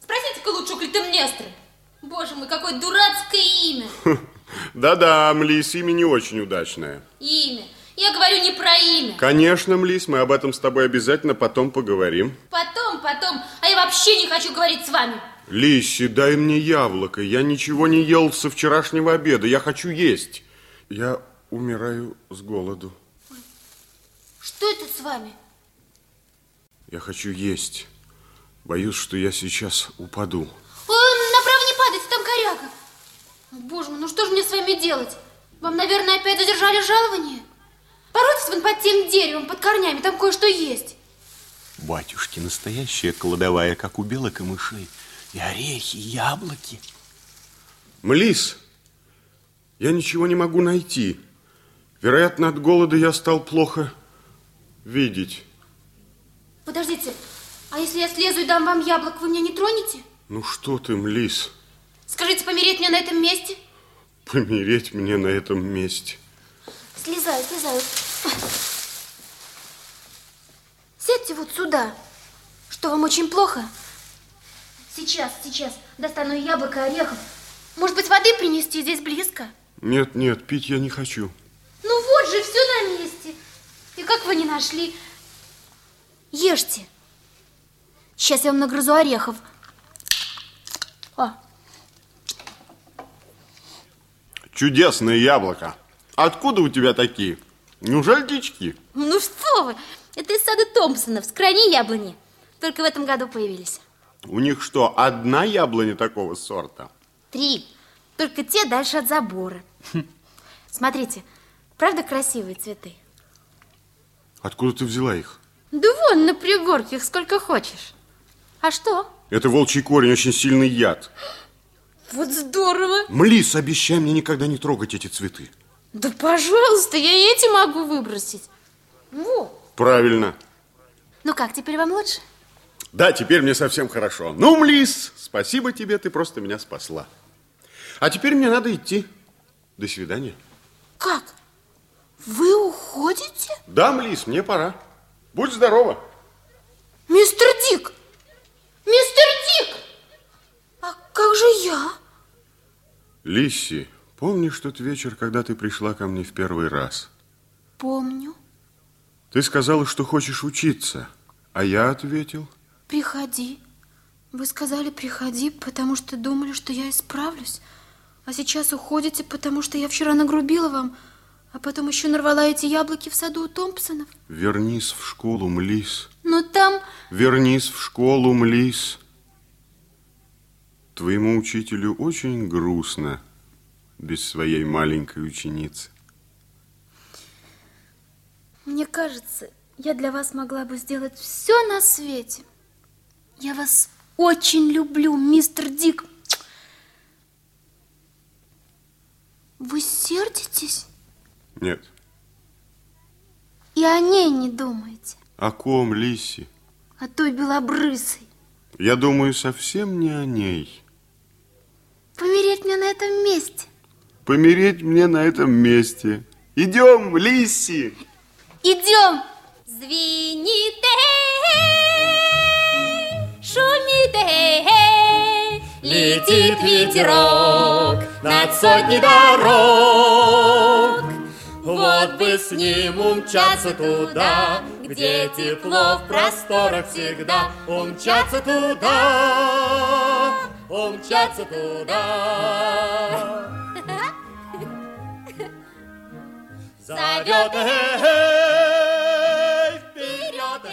S5: Спросите-ка лучше у Клитемнестры. Боже мой, какое дурацкое имя.
S2: Да-да, Млис, имя не очень удачное.
S5: Имя. Я говорю не про имя.
S2: Конечно, Млис, мы об этом с тобой обязательно потом поговорим.
S5: Потом, потом. А я вообще не хочу говорить с вами.
S2: Лисси, дай мне яблоко. Я ничего не ел со вчерашнего обеда. Я хочу есть. Я умираю с голоду.
S5: Что это с вами?
S2: Я хочу есть. Боюсь, что я сейчас упаду.
S5: Ой, направо не падайте, там коряга. О, Боже мой, ну что же мне с вами делать? Вам, наверное, опять задержали жалование? Поройтесь вон под тем деревом, под корнями, там кое-что есть.
S1: Батюшки, настоящая кладовая, как у белок и мышей. И орехи, и яблоки.
S2: Млис, я ничего не могу найти. Вероятно, от голода я стал плохо видеть.
S5: Подождите, а если я слезу и дам вам яблок, вы меня не тронете?
S2: Ну что ты, Млис,
S5: Скажите, помереть мне на этом месте?
S2: помереть мне на этом месте.
S5: Слезаю, слезаю. Сядьте вот сюда. Что, вам очень плохо? Сейчас, сейчас. Достану яблоко орехов. Может быть, воды принести здесь близко?
S2: Нет, нет, пить я не хочу.
S5: Ну вот же, все на месте. И как вы не нашли? Ешьте. Сейчас я вам нагрызу орехов. А,
S2: Чудесное яблоко. Откуда у тебя такие? Неужели дички?
S5: ну что вы, это из сада Томпсонов, с крайней яблони. Только в этом году появились.
S2: У них что, одна яблоня такого сорта?
S5: Три. Только те дальше от забора. Смотрите, правда красивые цветы?
S2: Откуда ты взяла их?
S5: Да вон на пригорке их сколько хочешь. А что?
S2: Это волчий корень, очень сильный яд.
S5: Вот здорово.
S2: Млис, обещай мне никогда не трогать эти цветы.
S5: Да пожалуйста, я эти могу выбросить. Во.
S2: Правильно.
S5: Ну как, теперь вам лучше?
S2: Да, теперь мне совсем хорошо. Ну, Млис, спасибо тебе, ты просто меня спасла. А теперь мне надо идти. До свидания.
S5: Как? Вы уходите?
S2: Да, Млис, мне пора. Будь здорова.
S5: Мистер Дик! Мистер Дик! А как же я?
S2: Лисси, помнишь тот вечер, когда ты пришла ко мне в первый раз?
S5: Помню.
S2: Ты сказала, что хочешь учиться, а я ответил,
S5: Приходи. Вы сказали, приходи, потому что думали, что я исправлюсь. А сейчас уходите, потому что я вчера нагрубила вам, а потом еще нарвала эти яблоки в саду у Томпсонов.
S2: вернись в школу, Млис.
S5: Но там...
S2: Вернись в школу, Млис. Твоему учителю очень грустно без своей маленькой ученицы.
S5: Мне кажется, я для вас могла бы сделать все на свете. Я вас очень люблю, мистер Дик. Вы сердитесь
S2: Нет.
S5: и о ней не думаете,
S2: О ком, Лисси?
S5: о той белобрысой.
S2: Я думаю совсем не о ней.
S5: Помереть мне на этом месте.
S2: Помереть мне на этом месте. Идем, Лисси!
S5: Идем.
S3: Звенит, шумит, летит ветерок над сотней дорог. Вот бы с ним умчаться туда, где тепло в просторах всегда. Умчаться туда, умчаться туда. Зовет, эй, вперед,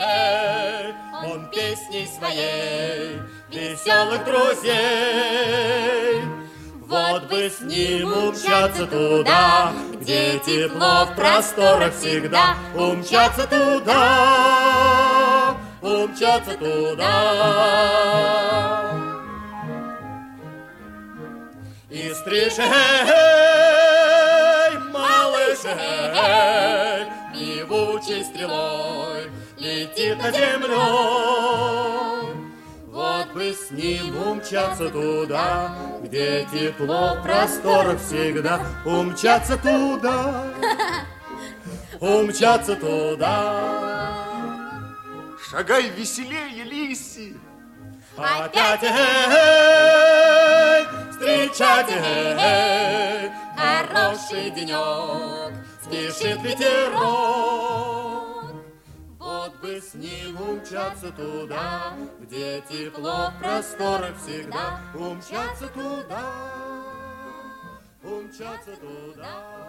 S3: эй, он песней своей веселых друзей. Вот бы с ним умчаться туда, где тепло в просторах всегда. Умчаться туда, умчаться туда. И стриж, эй, малыш, эй, певучей стрелой летит над землей. Бы с ним умчаться туда, где тепло в просторах всегда. Умчаться туда, умчаться туда.
S2: Шагай веселее, Лисси!
S3: Опять, эй, встречать, эй, хороший денек, спешит ветерок. Бы с ним умчаться туда, где тепло в просторах всегда. Умчаться туда, умчаться туда.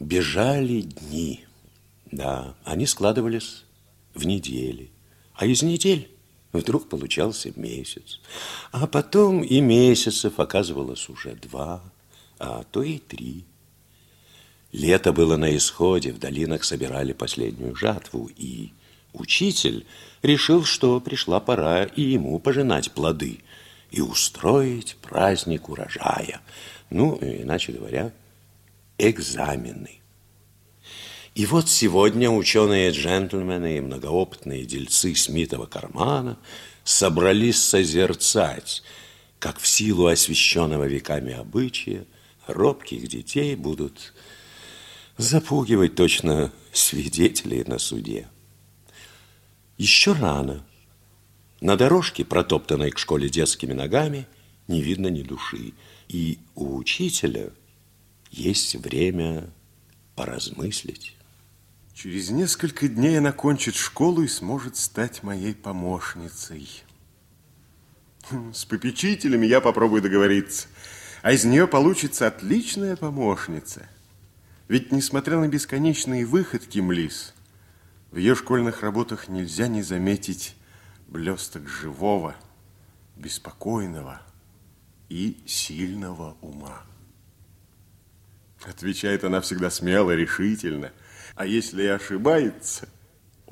S1: Бежали дни. Да, они складывались в недели. А из недель вдруг получался месяц. А потом и месяцев оказывалось уже два, а то и три. Лето было на исходе, в долинах собирали последнюю жатву, и учитель решил, что пришла пора и ему пожинать плоды и устроить праздник урожая. Ну, иначе говоря, экзамены. И вот сегодня ученые-джентльмены и многоопытные дельцы Смитова кармана собрались созерцать, как в силу освященного веками обычая робких детей будут запугивать точно свидетелей на суде. Еще рано. На дорожке, протоптанной к школе детскими ногами, не видно ни души. И у учителя есть время поразмыслить.
S2: Через несколько дней она кончит школу и сможет стать моей помощницей. Хм, с попечителями я попробую договориться. А из нее получится отличная помощница. Ведь, несмотря на бесконечные выходки Млис, в ее школьных работах нельзя не заметить блесток живого, беспокойного и сильного ума. Отвечает она всегда смело, решительно – а если и ошибается...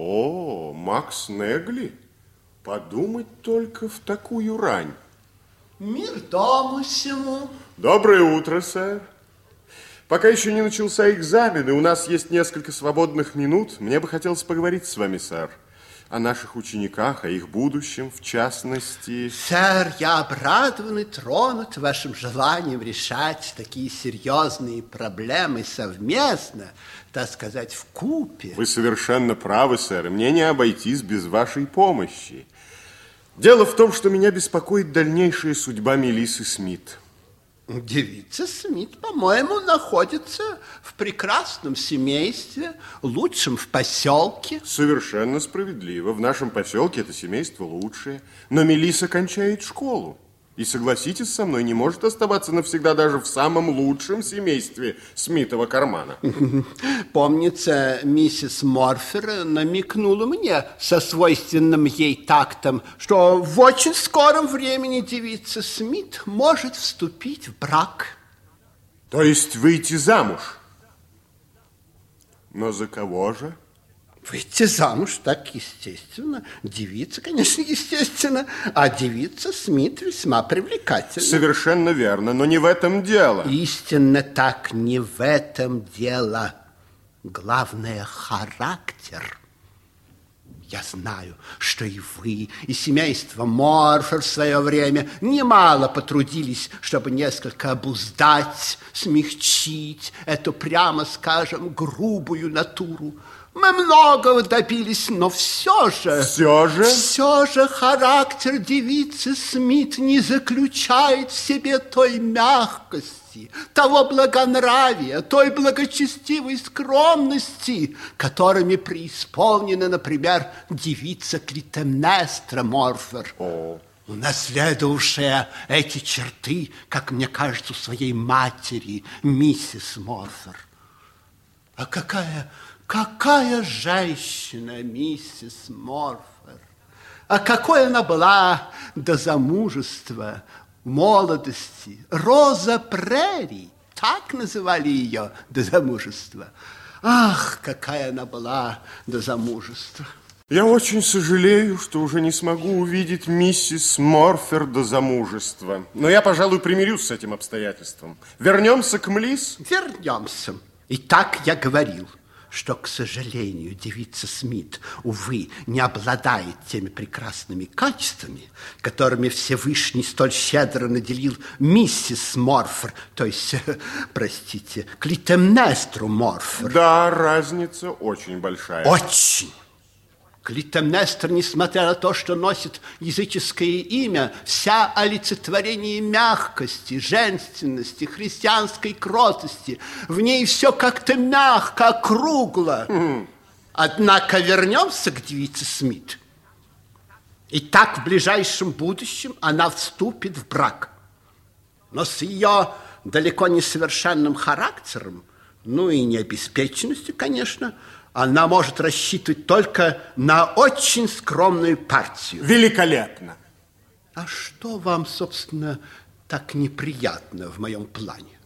S2: О, Макс Негли, подумать только в такую рань.
S16: Мир дому всему.
S2: Доброе утро, сэр. Пока еще не начался экзамен, и у нас есть несколько свободных минут, мне бы хотелось поговорить с вами, сэр о наших учениках, о их будущем, в частности...
S16: Сэр, я обрадован и тронут вашим желанием решать такие серьезные проблемы совместно, так сказать, в купе.
S2: Вы совершенно правы, сэр. Мне не обойтись без вашей помощи. Дело в том, что меня беспокоит дальнейшая судьба Мелисы Смит.
S16: Девица Смит, по-моему, находится в прекрасном семействе, лучшем в поселке.
S2: Совершенно справедливо. В нашем поселке это семейство лучшее. Но Мелиса кончает школу. И согласитесь со мной, не может оставаться навсегда даже в самом лучшем семействе Смитова кармана.
S16: Помнится, миссис Морфер намекнула мне со свойственным ей тактом, что в очень скором времени девица Смит может вступить в брак.
S2: То есть выйти замуж? Но за кого же?
S16: Выйти замуж так естественно. Девица, конечно, естественно. А девица Смит весьма привлекательна.
S2: Совершенно верно, но не в этом дело.
S16: Истинно так, не в этом дело. Главное, характер. Я знаю, что и вы, и семейство Морфер в свое время немало потрудились, чтобы несколько обуздать, смягчить эту, прямо скажем, грубую натуру. Мы многого добились, но все же...
S2: Все же?
S16: Все же характер девицы Смит не заключает в себе той мягкости, того благонравия, той благочестивой скромности, которыми преисполнена, например, девица Клитемнестра Морфер.
S2: О.
S16: Унаследовавшая эти черты, как мне кажется, у своей матери, миссис Морфер. А какая Какая женщина, миссис Морфер! А какой она была до замужества, молодости! Роза Прерий, так называли ее до замужества. Ах, какая она была до замужества!
S2: Я очень сожалею, что уже не смогу увидеть миссис Морфер до замужества. Но я, пожалуй, примирюсь с этим обстоятельством. Вернемся к Млис?
S16: Вернемся. И так я говорил что, к сожалению, девица Смит, увы, не обладает теми прекрасными качествами, которыми Всевышний столь щедро наделил миссис Морфер, то есть, простите, Клитемнестру Морфер.
S2: Да, разница очень большая.
S16: Очень. Клитемнестр, несмотря на то, что носит языческое имя, вся олицетворение мягкости, женственности, христианской кротости. В ней все как-то мягко, округло. Однако вернемся к девице Смит. И так в ближайшем будущем она вступит в брак. Но с ее далеко не совершенным характером, ну и необеспеченностью, конечно, она может рассчитывать только на очень скромную партию.
S2: Великолепно.
S16: А что вам, собственно, так неприятно в моем плане?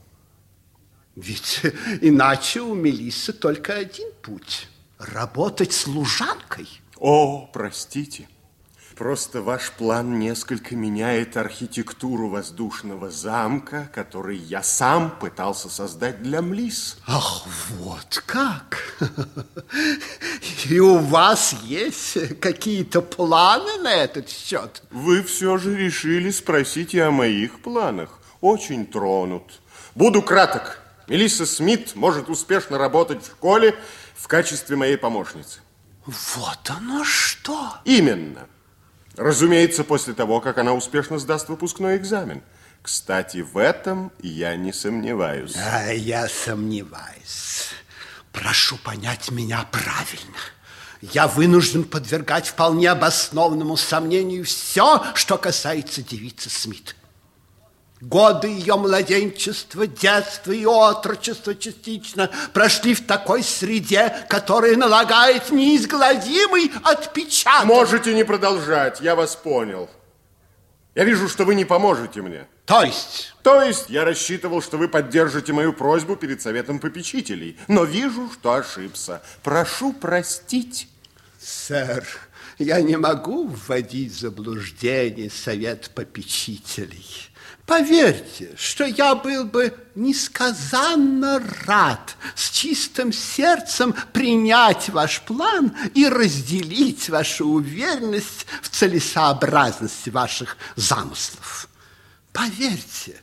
S16: Ведь иначе у Мелиссы только один путь – работать служанкой.
S2: О, простите. Просто ваш план несколько меняет архитектуру воздушного замка, который я сам пытался создать для Млис.
S16: Ах, вот как! И у вас есть какие-то планы на этот счет?
S2: Вы все же решили спросить и о моих планах. Очень тронут. Буду краток. Мелисса Смит может успешно работать в школе в качестве моей помощницы.
S16: Вот оно что!
S2: Именно. Разумеется, после того, как она успешно сдаст выпускной экзамен. Кстати, в этом я не сомневаюсь.
S16: А я сомневаюсь. Прошу понять меня правильно. Я вынужден подвергать вполне обоснованному сомнению все, что касается девицы Смит. Годы ее младенчества, детства и отрочества частично прошли в такой среде, которая налагает неизгладимый отпечаток.
S2: Можете не продолжать, я вас понял. Я вижу, что вы не поможете мне.
S16: То есть?
S2: То есть я рассчитывал, что вы поддержите мою просьбу перед советом попечителей. Но вижу, что ошибся. Прошу простить.
S16: Сэр, я не могу вводить в заблуждение совет попечителей. Поверьте, что я был бы несказанно рад с чистым сердцем принять ваш план и разделить вашу уверенность в целесообразности ваших замыслов. Поверьте,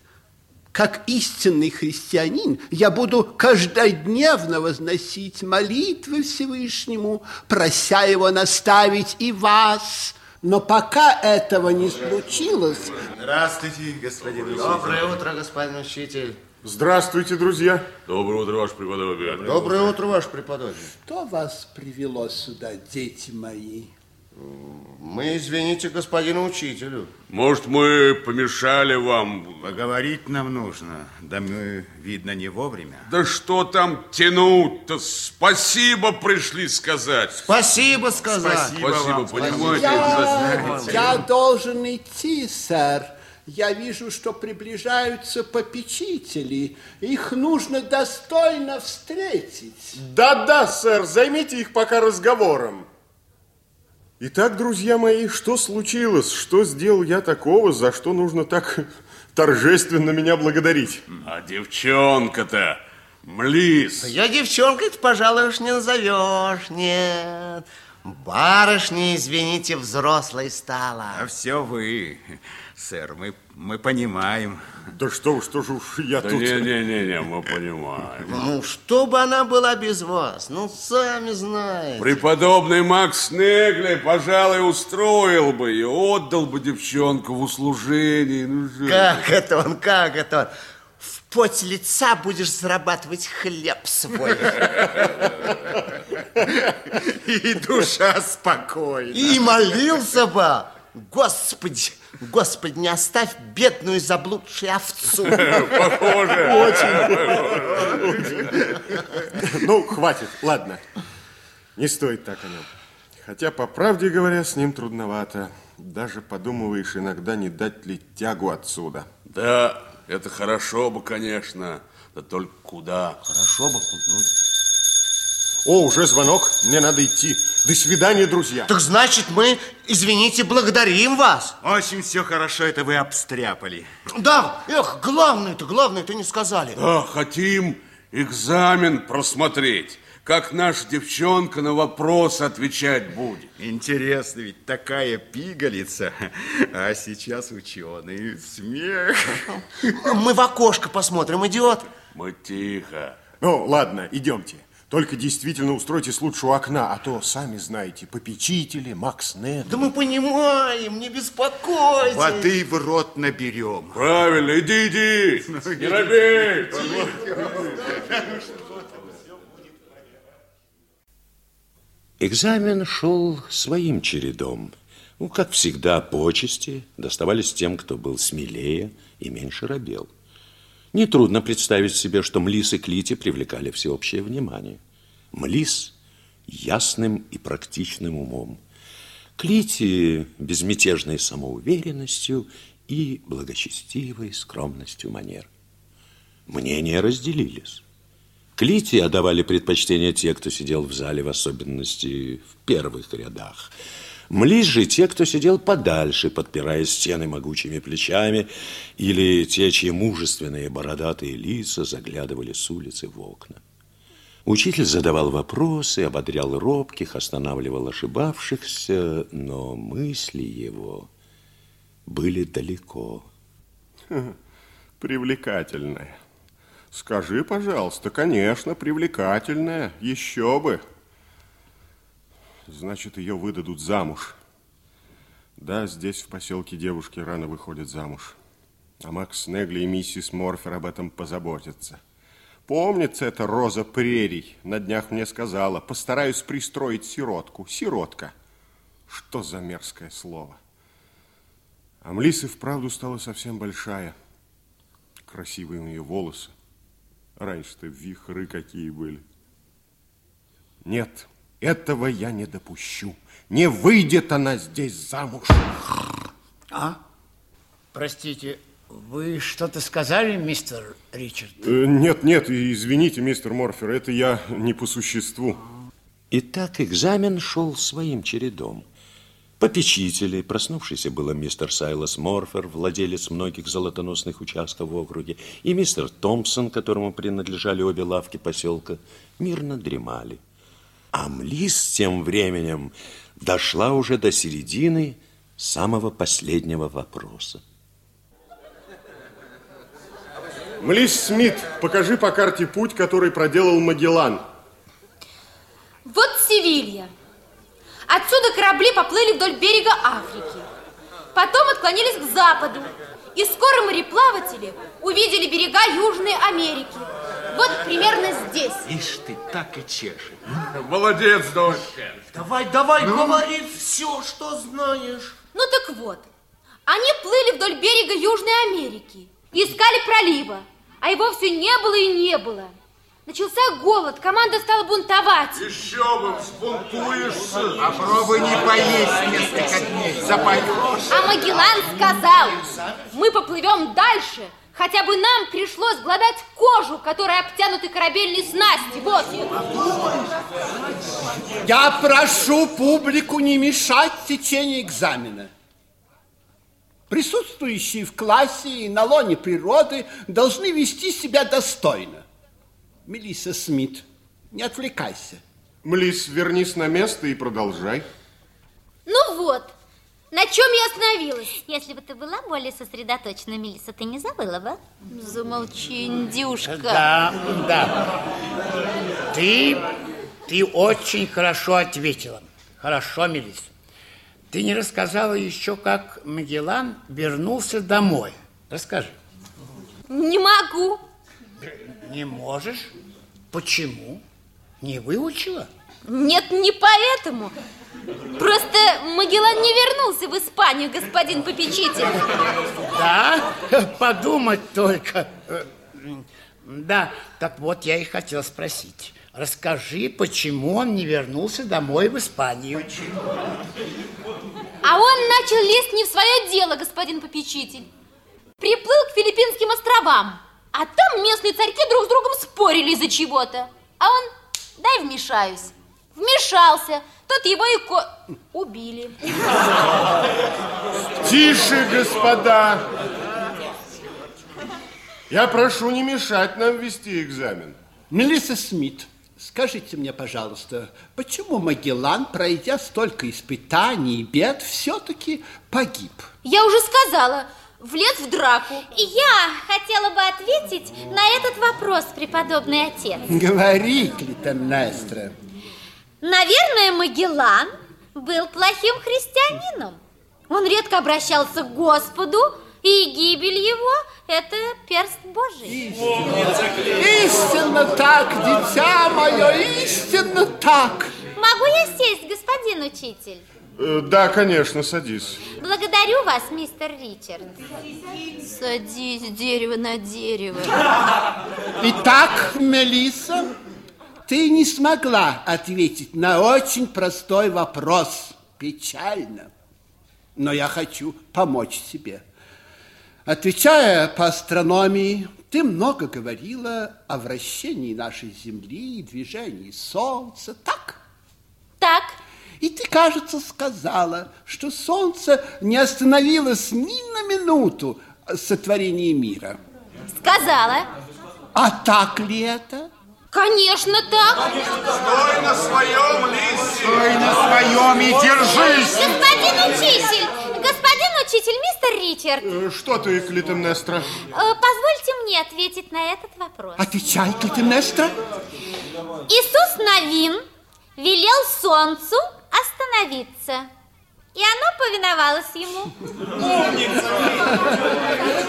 S16: как истинный христианин, я буду каждодневно возносить молитвы Всевышнему, прося его наставить и вас – но пока этого не случилось...
S10: Здравствуйте, господин учитель.
S9: Доброе утро, господин учитель.
S2: Здравствуйте, друзья.
S8: Доброе утро, ваше преподобие.
S9: Доброе утро, ваше преподобие.
S16: Что вас привело сюда, дети мои?
S9: Мы, извините, господину учителю.
S8: Может, мы помешали вам?
S10: Поговорить нам нужно. Да мы, видно, не вовремя.
S8: Да что там тянуть-то? Спасибо пришли сказать.
S9: Спасибо сказать.
S8: Спасибо, Спасибо вам. понимаете?
S16: Я, я должен идти, сэр. Я вижу, что приближаются попечители. Их нужно достойно встретить.
S2: Да-да, сэр, займите их пока разговором. Итак, друзья мои, что случилось? Что сделал я такого, за что нужно так торжественно меня благодарить?
S8: А девчонка-то, Млис.
S9: Я девчонкой, пожалуй, уж не назовешь, нет. Барышня, извините, взрослой стала.
S10: А все вы, сэр, мы, мы понимаем.
S2: Да что уж, что ж уж я
S8: да
S2: тут...
S8: Не-не-не, мы понимаем.
S9: Ну, что бы она была без вас? Ну, сами знаете.
S8: Преподобный Макс Негли, пожалуй, устроил бы и отдал бы девчонку в услужение. Ну, же.
S9: Как это он, как это он? В поте лица будешь зарабатывать хлеб свой.
S10: И душа спокойна.
S9: И молился бы. Господи, Господи, не оставь бедную заблудшую овцу.
S8: Похоже.
S2: Очень. Ну, хватит, ладно. Не стоит так о нем. Хотя, по правде говоря, с ним трудновато. Даже подумываешь иногда, не дать ли тягу отсюда.
S8: Да, это хорошо бы, конечно. Да только куда?
S9: Хорошо бы, ну...
S2: О, уже звонок, мне надо идти. До свидания, друзья.
S9: Так значит, мы, извините, благодарим вас.
S10: Очень все хорошо, это вы обстряпали.
S9: Да, эх, главное-то, главное-то не сказали.
S8: Да, хотим экзамен просмотреть. Как наша девчонка на вопрос отвечать будет.
S10: Интересно, ведь такая пигалица, а сейчас ученый. Смех.
S9: Мы в окошко посмотрим, идиот.
S8: Мы тихо.
S2: Ну, ладно, идемте. Только действительно устройтесь лучше у окна, а то, сами знаете, попечители, Макс Нет.
S9: Да мы понимаем, не беспокойтесь.
S10: Воды в рот наберем.
S8: Правильно, иди, иди. Не робей.
S1: Экзамен шел своим чередом. Ну, как всегда, почести доставались тем, кто был смелее и меньше робел. Нетрудно представить себе, что Млис и Клити привлекали всеобщее внимание. Млис ясным и практичным умом. Клити безмятежной самоуверенностью и благочестивой скромностью манер. Мнения разделились. Клити отдавали предпочтение те, кто сидел в зале, в особенности в первых рядах. Млис же те, кто сидел подальше, подпирая стены могучими плечами, или те, чьи мужественные бородатые лица заглядывали с улицы в окна. Учитель задавал вопросы, ободрял робких, останавливал ошибавшихся, но мысли его были далеко.
S2: Привлекательная. Скажи, пожалуйста, конечно, привлекательная. Еще бы. Значит, ее выдадут замуж. Да, здесь, в поселке, девушки рано выходят замуж. А Макс Негли и миссис Морфер об этом позаботятся. Помнится эта Роза Прерий. На днях мне сказала, постараюсь пристроить сиротку. Сиротка. Что за мерзкое слово. А Млиса вправду стала совсем большая. Красивые у нее волосы. Раньше-то вихры какие были. Нет, этого я не допущу. Не выйдет она здесь замуж.
S17: А? Простите, вы что-то сказали, мистер Ричард?
S2: Э, Нет, нет, извините, мистер Морфер, это я не по существу.
S1: Итак, экзамен шел своим чередом. Попечители, проснувшийся было мистер Сайлас Морфер, владелец многих золотоносных участков в округе, и мистер Томпсон, которому принадлежали обе лавки поселка, мирно дремали. А Млис тем временем дошла уже до середины самого последнего вопроса.
S2: Млис Смит, покажи по карте путь, который проделал Магеллан.
S5: Вот Севилья. Отсюда корабли поплыли вдоль берега Африки. Потом отклонились к западу. И скоро мореплаватели увидели берега Южной Америки. Вот примерно здесь.
S10: Ишь ты, так и чешет.
S8: Молодец, дочка.
S9: Давай, давай,
S10: Ну?
S9: говори все, что знаешь.
S5: Ну так вот, они плыли вдоль берега Южной Америки, искали пролива, а его все не было и не было. Начался голод, команда стала бунтовать.
S8: Еще бы, взбунтуешься.
S10: Попробуй не поесть несколько дней, запоешь.
S5: А Магеллан сказал, мы поплывем дальше, хотя бы нам пришлось гладать кожу, которой обтянуты корабельные снасти. Вот.
S16: Я прошу публику не мешать течению экзамена. Присутствующие в классе и на лоне природы должны вести себя достойно. Мелисса Смит, не отвлекайся.
S2: Млис, вернись на место и продолжай.
S5: Ну вот, на чем я остановилась?
S3: Если бы ты была более сосредоточена, Мелисса, ты не забыла бы?
S5: Замолчи, индюшка.
S17: Да, да. Ты, ты очень хорошо ответила. Хорошо, Мелисса. Ты не рассказала еще, как Магеллан вернулся домой. Расскажи.
S5: Не могу.
S17: Не можешь? Почему? Не выучила?
S5: Нет, не поэтому. Просто Магеллан не вернулся в Испанию, господин попечитель.
S17: Да? Подумать только. Э, Да, так вот я и хотел спросить. Расскажи, почему он не вернулся домой в Испанию?
S5: А он начал лезть не в свое дело, господин попечитель. Приплыл к Филиппинским островам, а там местные царьки друг с другом спорили из-за чего-то. А он, дай вмешаюсь. Вмешался, тут его и ко... убили.
S2: Тише, господа. Я прошу не мешать нам вести экзамен.
S16: Мелисса Смит, скажите мне, пожалуйста, почему Магеллан, пройдя столько испытаний и бед, все-таки погиб?
S5: Я уже сказала,
S18: влез в драку.
S3: Я хотела бы ответить на этот вопрос, преподобный отец.
S16: Говори, Клитемнестра.
S3: Наверное, Магеллан был плохим христианином. Он редко обращался к Господу, и гибель его – это перст Божий.
S16: Истинно так, дитя мое, истинно так.
S3: Могу я сесть, господин учитель?
S2: Э, Да, конечно, садись.
S3: Благодарю вас, мистер Ричард.
S18: Садись, дерево на дерево.
S16: Итак, Мелисса, ты не смогла ответить на очень простой вопрос. Печально. Но я хочу помочь тебе. Отвечая по астрономии, ты много говорила о вращении нашей Земли и движении Солнца. Так?
S3: Так.
S16: И ты, кажется, сказала, что Солнце не остановилось ни на минуту сотворения мира.
S3: Сказала.
S16: А так ли это?
S18: Конечно, так.
S19: Стой на своем, Лисси!
S10: Стой на своем и держись!
S3: Господин учитель, господин учитель, мистер Ричард,
S2: Э, Что ты, Клитемнестра?
S3: э, позвольте мне ответить на этот вопрос.
S16: Отвечай, Клитемнестра.
S3: Иисус Новин велел солнцу остановиться, и оно повиновалось ему.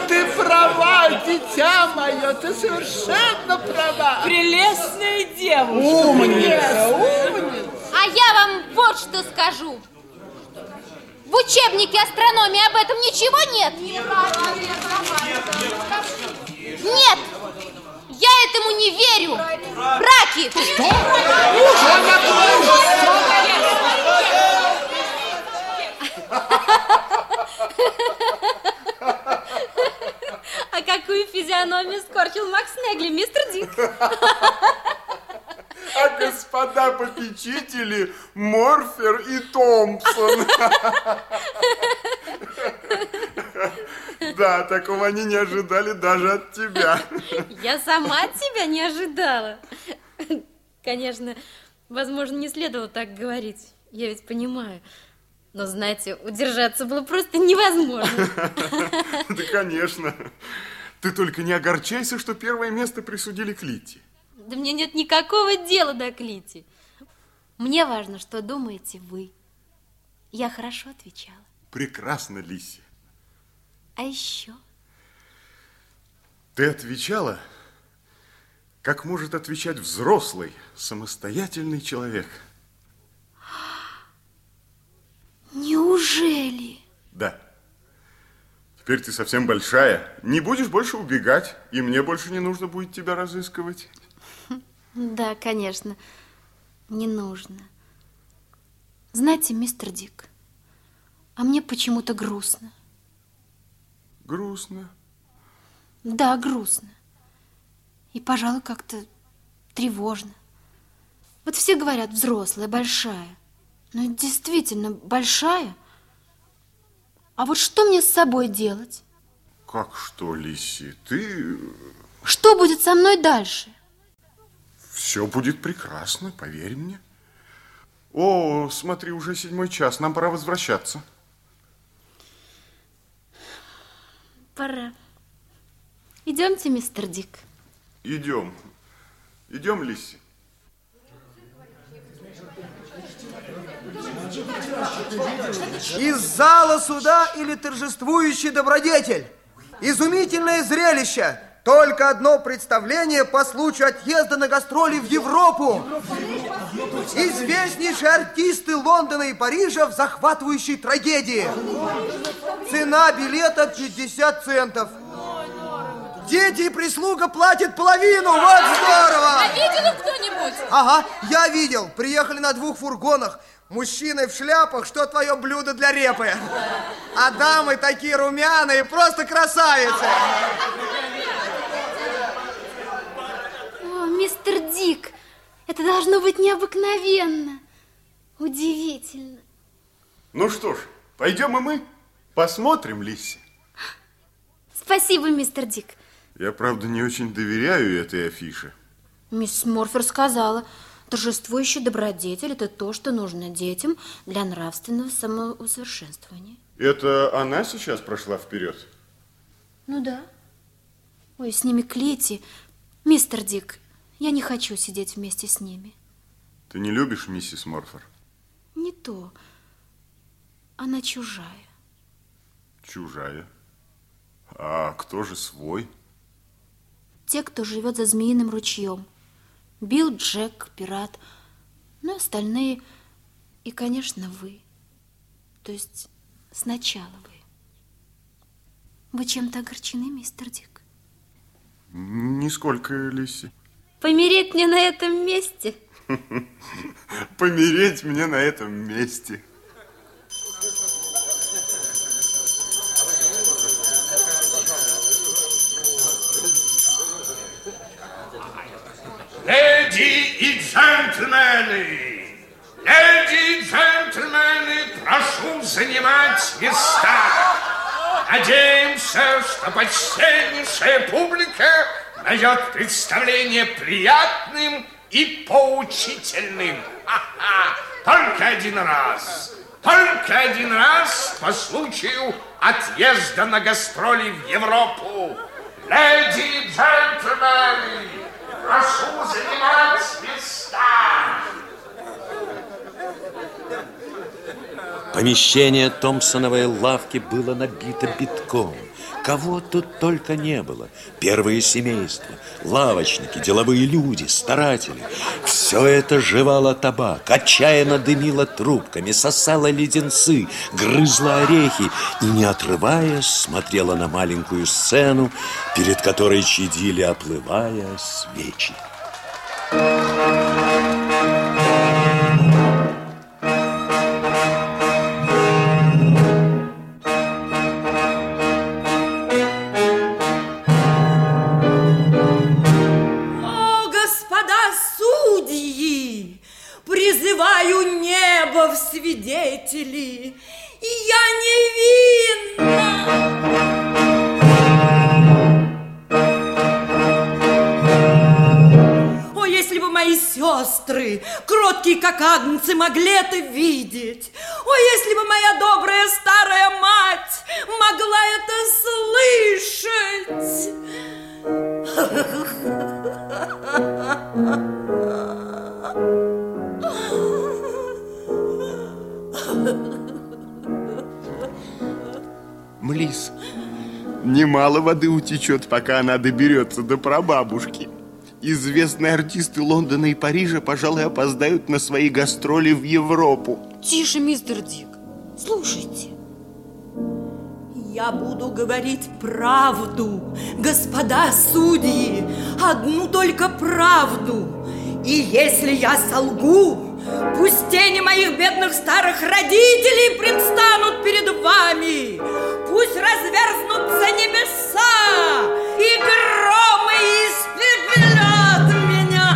S16: Ты права, дитя мое, ты совершенно права.
S18: Прелестная девушка.
S16: Умница, умница.
S18: А я вам вот что скажу. В учебнике астрономии об этом ничего нет? Нет! Я этому не верю! Браки! Что?
S5: А какую физиономию скорчил Макс Негли, мистер Дик?
S2: А господа попечители Морфер и Томпсон. Да, такого они не ожидали даже от тебя.
S5: Я сама от тебя не ожидала. Конечно, возможно, не следовало так говорить. Я ведь понимаю. Но, знаете, удержаться было просто невозможно.
S2: Да, конечно. Ты только не огорчайся, что первое место присудили Клитти.
S5: Да мне нет никакого дела до Клити. Мне важно, что думаете вы. Я хорошо отвечала.
S2: Прекрасно, Лисси.
S5: А еще?
S2: Ты отвечала, как может отвечать взрослый, самостоятельный человек.
S5: Неужели?
S2: Да. Теперь ты совсем большая. Не будешь больше убегать, и мне больше не нужно будет тебя разыскивать.
S5: Да, конечно, не нужно. Знаете, мистер Дик, а мне почему-то грустно.
S2: Грустно.
S5: Да, грустно. И, пожалуй, как-то тревожно. Вот все говорят, взрослая, большая. Но это действительно большая. А вот что мне с собой делать?
S2: Как что, Лисси? Ты...
S5: Что будет со мной дальше?
S2: Все будет прекрасно, поверь мне. О, смотри, уже седьмой час, нам пора возвращаться.
S5: Пора. Идемте, мистер Дик.
S2: Идем. Идем, Лисси.
S20: Из зала суда или торжествующий добродетель. Изумительное зрелище. Только одно представление по случаю отъезда на гастроли в Европу. Известнейшие артисты Лондона и Парижа в захватывающей трагедии. Цена билета 50 центов. Дети и прислуга платят половину. Вот здорово!
S18: А видел кто-нибудь?
S20: Ага, я видел. Приехали на двух фургонах. Мужчины в шляпах, что твое блюдо для репы. А дамы такие румяные, просто красавицы.
S5: О, мистер Дик, это должно быть необыкновенно. Удивительно.
S2: Ну что ж, пойдем и мы посмотрим, Лисси.
S5: Спасибо, мистер Дик.
S2: Я, правда, не очень доверяю этой афише.
S5: Мисс Морфер сказала, торжествующий добродетель – это то, что нужно детям для нравственного самоусовершенствования.
S2: Это она сейчас прошла вперед?
S5: Ну да. Ой, с ними Клети. Мистер Дик, я не хочу сидеть вместе с ними.
S2: Ты не любишь миссис Морфор?
S5: Не то. Она чужая.
S2: Чужая. А кто же свой?
S5: Те, кто живет за змеиным ручьем. Билл, Джек, пират. Ну, остальные. И, конечно, вы. То есть сначала вы. Вы чем-то огорчены, мистер Дик?
S2: Нисколько, Лиси.
S21: Помереть мне на этом месте?
S2: Помереть мне на этом месте.
S14: И джентльмены! Леди и джентльмены, прошу занимать места. Надеемся, что почтеннейшая публика найдет представление приятным и поучительным. Ха-ха. Только один раз, только один раз по случаю отъезда на гастроли в Европу. Леди и джентльмены, прошу занимать места.
S1: Помещение Томпсоновой лавки было набито битком. Кого тут только не было. Первые семейства, лавочники, деловые люди, старатели. Все это жевало табак, отчаянно дымило трубками, сосало леденцы, грызло орехи и, не отрываясь, смотрела на маленькую сцену, перед которой чадили, оплывая свечи.
S22: О, свидетели, я невинна. О, если бы мои сестры, кроткие как агнцы, могли это видеть. О, если бы моя добрая старая мать могла это слышать.
S6: Млис, немало воды утечет, пока она доберется до прабабушки. Известные артисты Лондона и Парижа, пожалуй, опоздают на свои гастроли в Европу.
S22: Тише, мистер Дик. Слушайте. Я буду говорить правду, господа судьи, одну только правду. И если я солгу, пусть тени моих бедных старых родителей предстанут перед вами. Пусть разверзнутся небеса, и громы испепелят меня.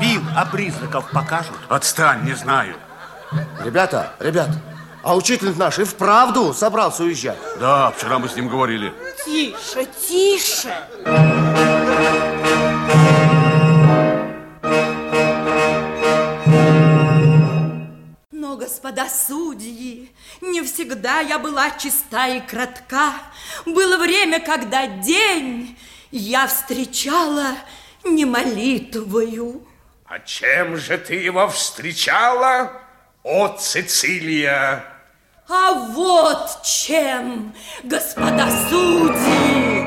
S9: Бил, а признаков покажут?
S23: Отстань, не знаю.
S9: Ребята, ребят, а учитель наш и вправду собрался уезжать?
S8: Да, вчера мы с ним говорили.
S22: Тише, тише. Но, господа судьи, не всегда я была чиста и кратка. Было время, когда день я встречала не молитвою.
S14: А чем же ты его встречала, о Цицилия?
S22: А вот чем, господа судьи.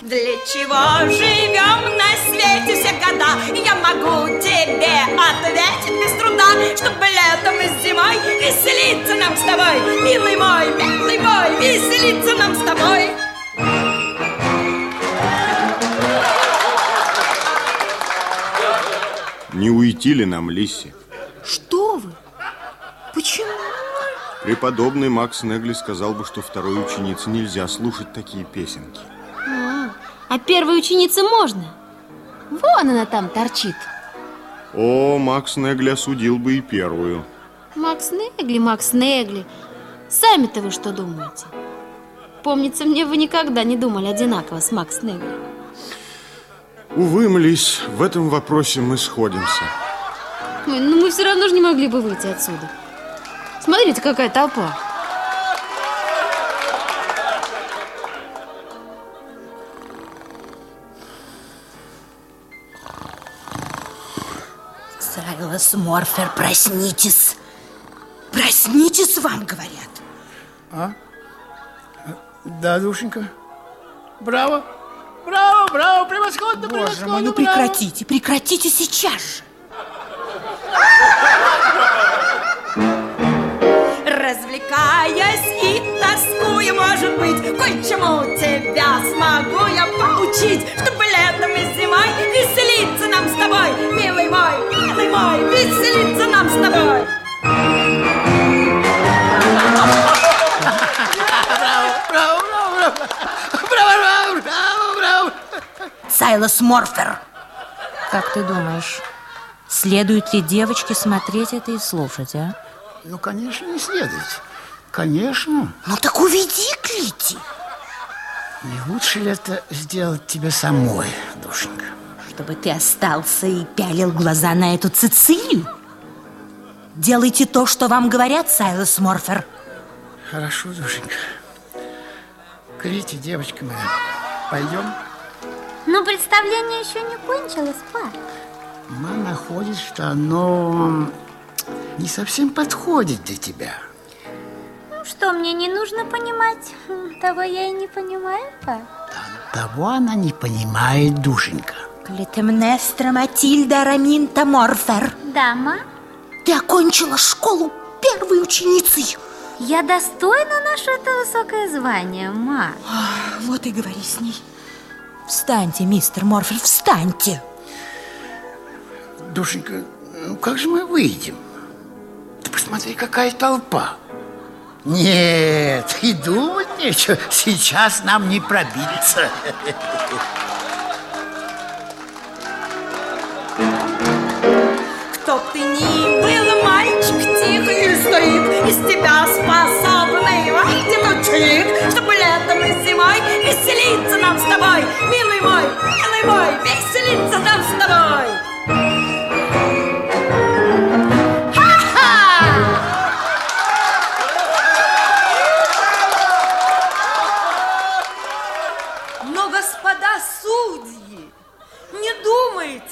S22: Для чего живем на свете все года? Я могу тебе ответить без труда, Чтобы летом и зимой веселиться нам с тобой, Милый мой, милый мой, веселиться нам с тобой.
S2: Не уйти ли нам, Лисси?
S5: Что вы? Почему?
S2: Преподобный Макс Негли сказал бы, что второй ученице нельзя слушать такие песенки.
S5: А, а первой ученице можно. Вон она там торчит.
S2: О, Макс Негли осудил бы и первую.
S5: Макс Негли, Макс Негли. Сами-то вы что думаете? Помнится мне, вы никогда не думали одинаково с Макс Негли.
S2: Увы, Млис, в этом вопросе мы сходимся.
S5: Ой, ну мы все равно же не могли бы выйти отсюда. Смотрите, какая толпа.
S12: Сайлос Морфер, проснитесь. Проснитесь, вам говорят.
S17: А? Да, душенька. Браво. Браво, браво, превосходно,
S12: Боже
S17: превосходно,
S12: мой, ну
S17: браво.
S12: прекратите, прекратите сейчас же. Развлекаясь может быть, кое-чему тебя смогу я поучить, чтобы летом и зимой веселиться нам с тобой, милый мой, милый мой, веселиться нам с тобой.
S17: Браво, браво, браво, браво, браво, браво, браво.
S12: Сайлос Морфер. Как ты думаешь, следует ли девочке смотреть это и слушать, а?
S17: Ну, конечно, не следует. Конечно.
S12: Ну так уведи Клити.
S17: Не лучше ли это сделать тебе самой, душенька?
S12: Чтобы ты остался и пялил глаза на эту Цицилию? Делайте то, что вам говорят, Сайлос Морфер.
S17: Хорошо, душенька. Крити, девочка моя, пойдем?
S3: Но представление еще не кончилось, пап.
S17: Мама находит, что оно не совсем подходит для тебя.
S3: Что мне не нужно понимать? Хм, Того я и не понимаю, пап.
S17: Того она не понимает, душенька.
S12: Клитемнестра Матильда Раминта Морфер.
S3: Да, ма?
S12: Ты окончила школу первой ученицей.
S3: Я достойно ношу это высокое звание, ма.
S12: Вот и говори с ней. Встаньте, мистер Морфер, встаньте.
S17: Душенька, ну как же мы выйдем? Ты посмотри, какая толпа. Нет, и думать нечего. Сейчас нам не пробиться.
S12: Кто ты ни был, мальчик тихий стоит, из тебя способный выйдет чтобы летом и зимой веселиться нам с тобой, милый мой, милый мой, веселиться нам с тобой.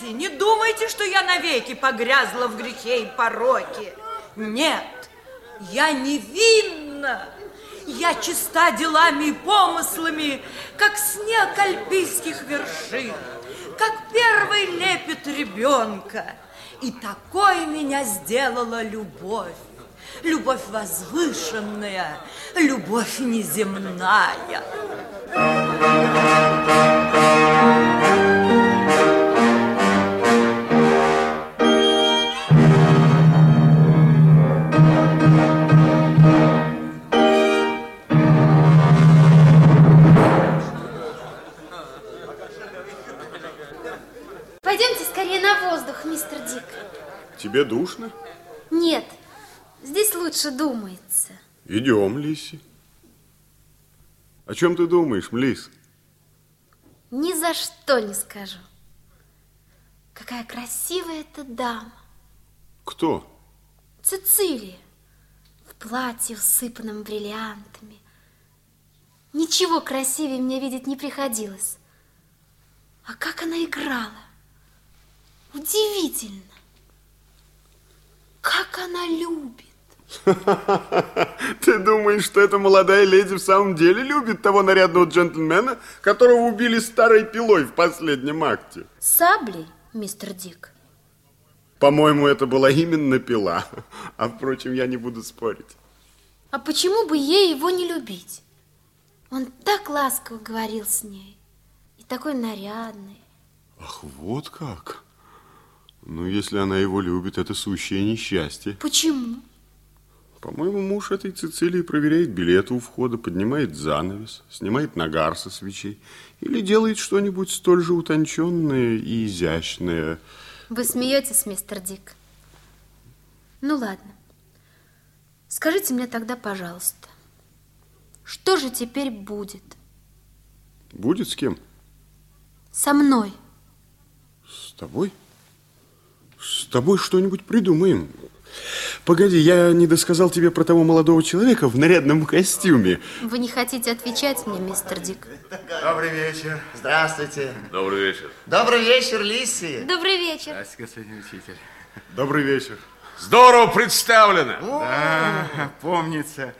S22: Думайте, не думайте, что я навеки погрязла в грехе и пороке. Нет, я невинна. Я чиста делами и помыслами, как снег альпийских вершин, как первый лепет ребенка. И такой меня сделала любовь. Любовь возвышенная, любовь неземная.
S5: Пойдемте
S2: Тебе душно?
S5: Нет, здесь лучше думается.
S2: Идем, Лиси. О чем ты думаешь, Млис?
S5: Ни за что не скажу. Какая красивая эта дама.
S2: Кто?
S5: Цицилия. В платье, усыпанном бриллиантами. Ничего красивее мне видеть не приходилось. А как она играла. Удивительно. Как она любит.
S2: Ты думаешь, что эта молодая леди в самом деле любит того нарядного джентльмена, которого убили старой пилой в последнем акте?
S5: Саблей, мистер Дик.
S2: По-моему, это была именно пила. А, впрочем, я не буду спорить.
S5: А почему бы ей его не любить? Он так ласково говорил с ней. И такой нарядный.
S2: Ах, вот как. Ну, если она его любит, это сущее несчастье.
S5: Почему?
S2: По-моему, муж этой Цицилии проверяет билеты у входа, поднимает занавес, снимает нагар со свечей или делает что-нибудь столь же утонченное и изящное.
S5: Вы смеетесь, мистер Дик? Ну ладно. Скажите мне тогда, пожалуйста, что же теперь будет
S2: Будет с кем?
S5: со мной?
S2: С тобой? С тобой что-нибудь придумаем. Погоди, я не досказал тебе про того молодого человека в нарядном костюме.
S5: Вы не хотите отвечать мне, мистер Дик?
S9: Добрый вечер. Здравствуйте.
S8: Добрый вечер.
S9: Добрый вечер, Лиси.
S5: Добрый вечер.
S10: Здравствуйте, господин учитель.
S2: Добрый вечер.
S8: Здорово представлено.
S10: Да, помнится,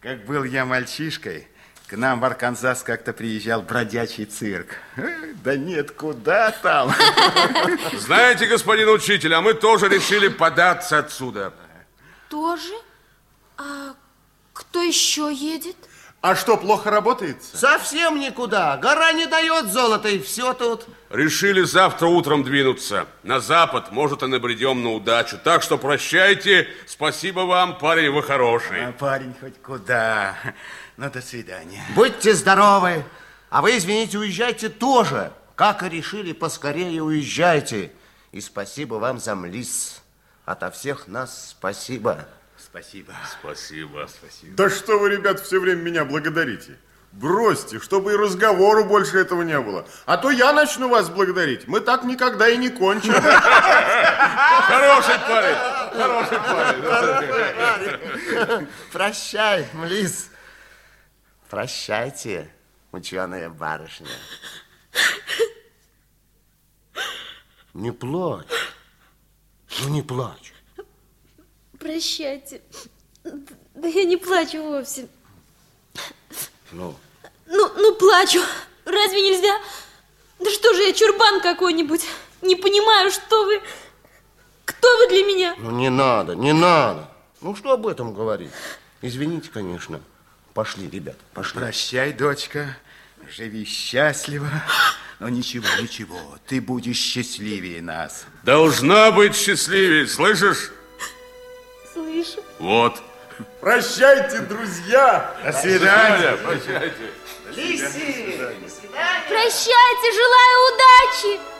S10: как был я мальчишкой, к нам в Арканзас как-то приезжал бродячий цирк. Э, Да нет, куда там?
S8: Знаете, господин учитель, а мы тоже решили податься отсюда.
S5: Тоже? А кто еще едет?
S2: А что, плохо работает?
S9: Совсем никуда. Гора не дает золота, и все тут.
S8: Решили завтра утром двинуться. На запад, может, и набредем на удачу. Так что прощайте. Спасибо вам, парень, вы хороший.
S10: А парень хоть куда. Ну, до свидания.
S9: Будьте здоровы. А вы, извините, уезжайте тоже. Как и решили, поскорее уезжайте. И спасибо вам за млис. Ото всех нас спасибо.
S10: Спасибо.
S8: Спасибо. Спасибо.
S2: Да что вы, ребят, все время меня благодарите? Бросьте, чтобы и разговору больше этого не было. А то я начну вас благодарить. Мы так никогда и не кончим.
S8: Хороший парень. Хороший парень.
S9: Прощай, Млис. Прощайте, ученая барышня. Не плачь. Ну, не плачь.
S5: Прощайте. Да я не плачу вовсе.
S9: Ну,
S5: Ну, ну плачу. Разве нельзя? Да что же я, чурбан какой-нибудь? Не понимаю, что вы... Кто вы для меня?
S9: ну не надо, не надо. Ну, что об этом говорить? Извините, конечно. Пошли, ребят, пошли.
S10: Прощай, дочка. Живи счастливо. Но ничего, ничего. Ты будешь счастливее нас.
S8: Должна быть счастливее, слышишь?
S5: Слышу.
S8: Вот.
S2: Прощайте, друзья.
S10: До свидания.
S8: Прощайте.
S9: Лиси!
S5: Прощайте, желаю удачи.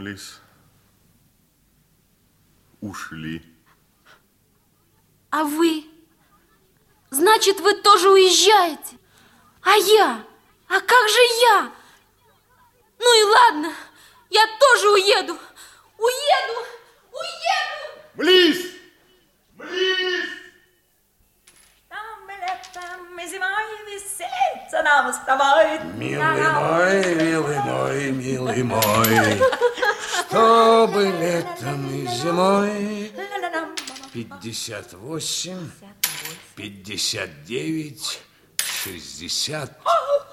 S2: Млис. Ушли.
S5: А вы? Значит, вы тоже уезжаете? А я? А как же я? Ну и ладно, я тоже уеду. Уеду, уеду.
S2: Млис!
S22: Там летом и зимой весельца нам тобой.
S14: Милый мой, милый мой, милый мой, чтобы летом и зимой 58, 59, 60,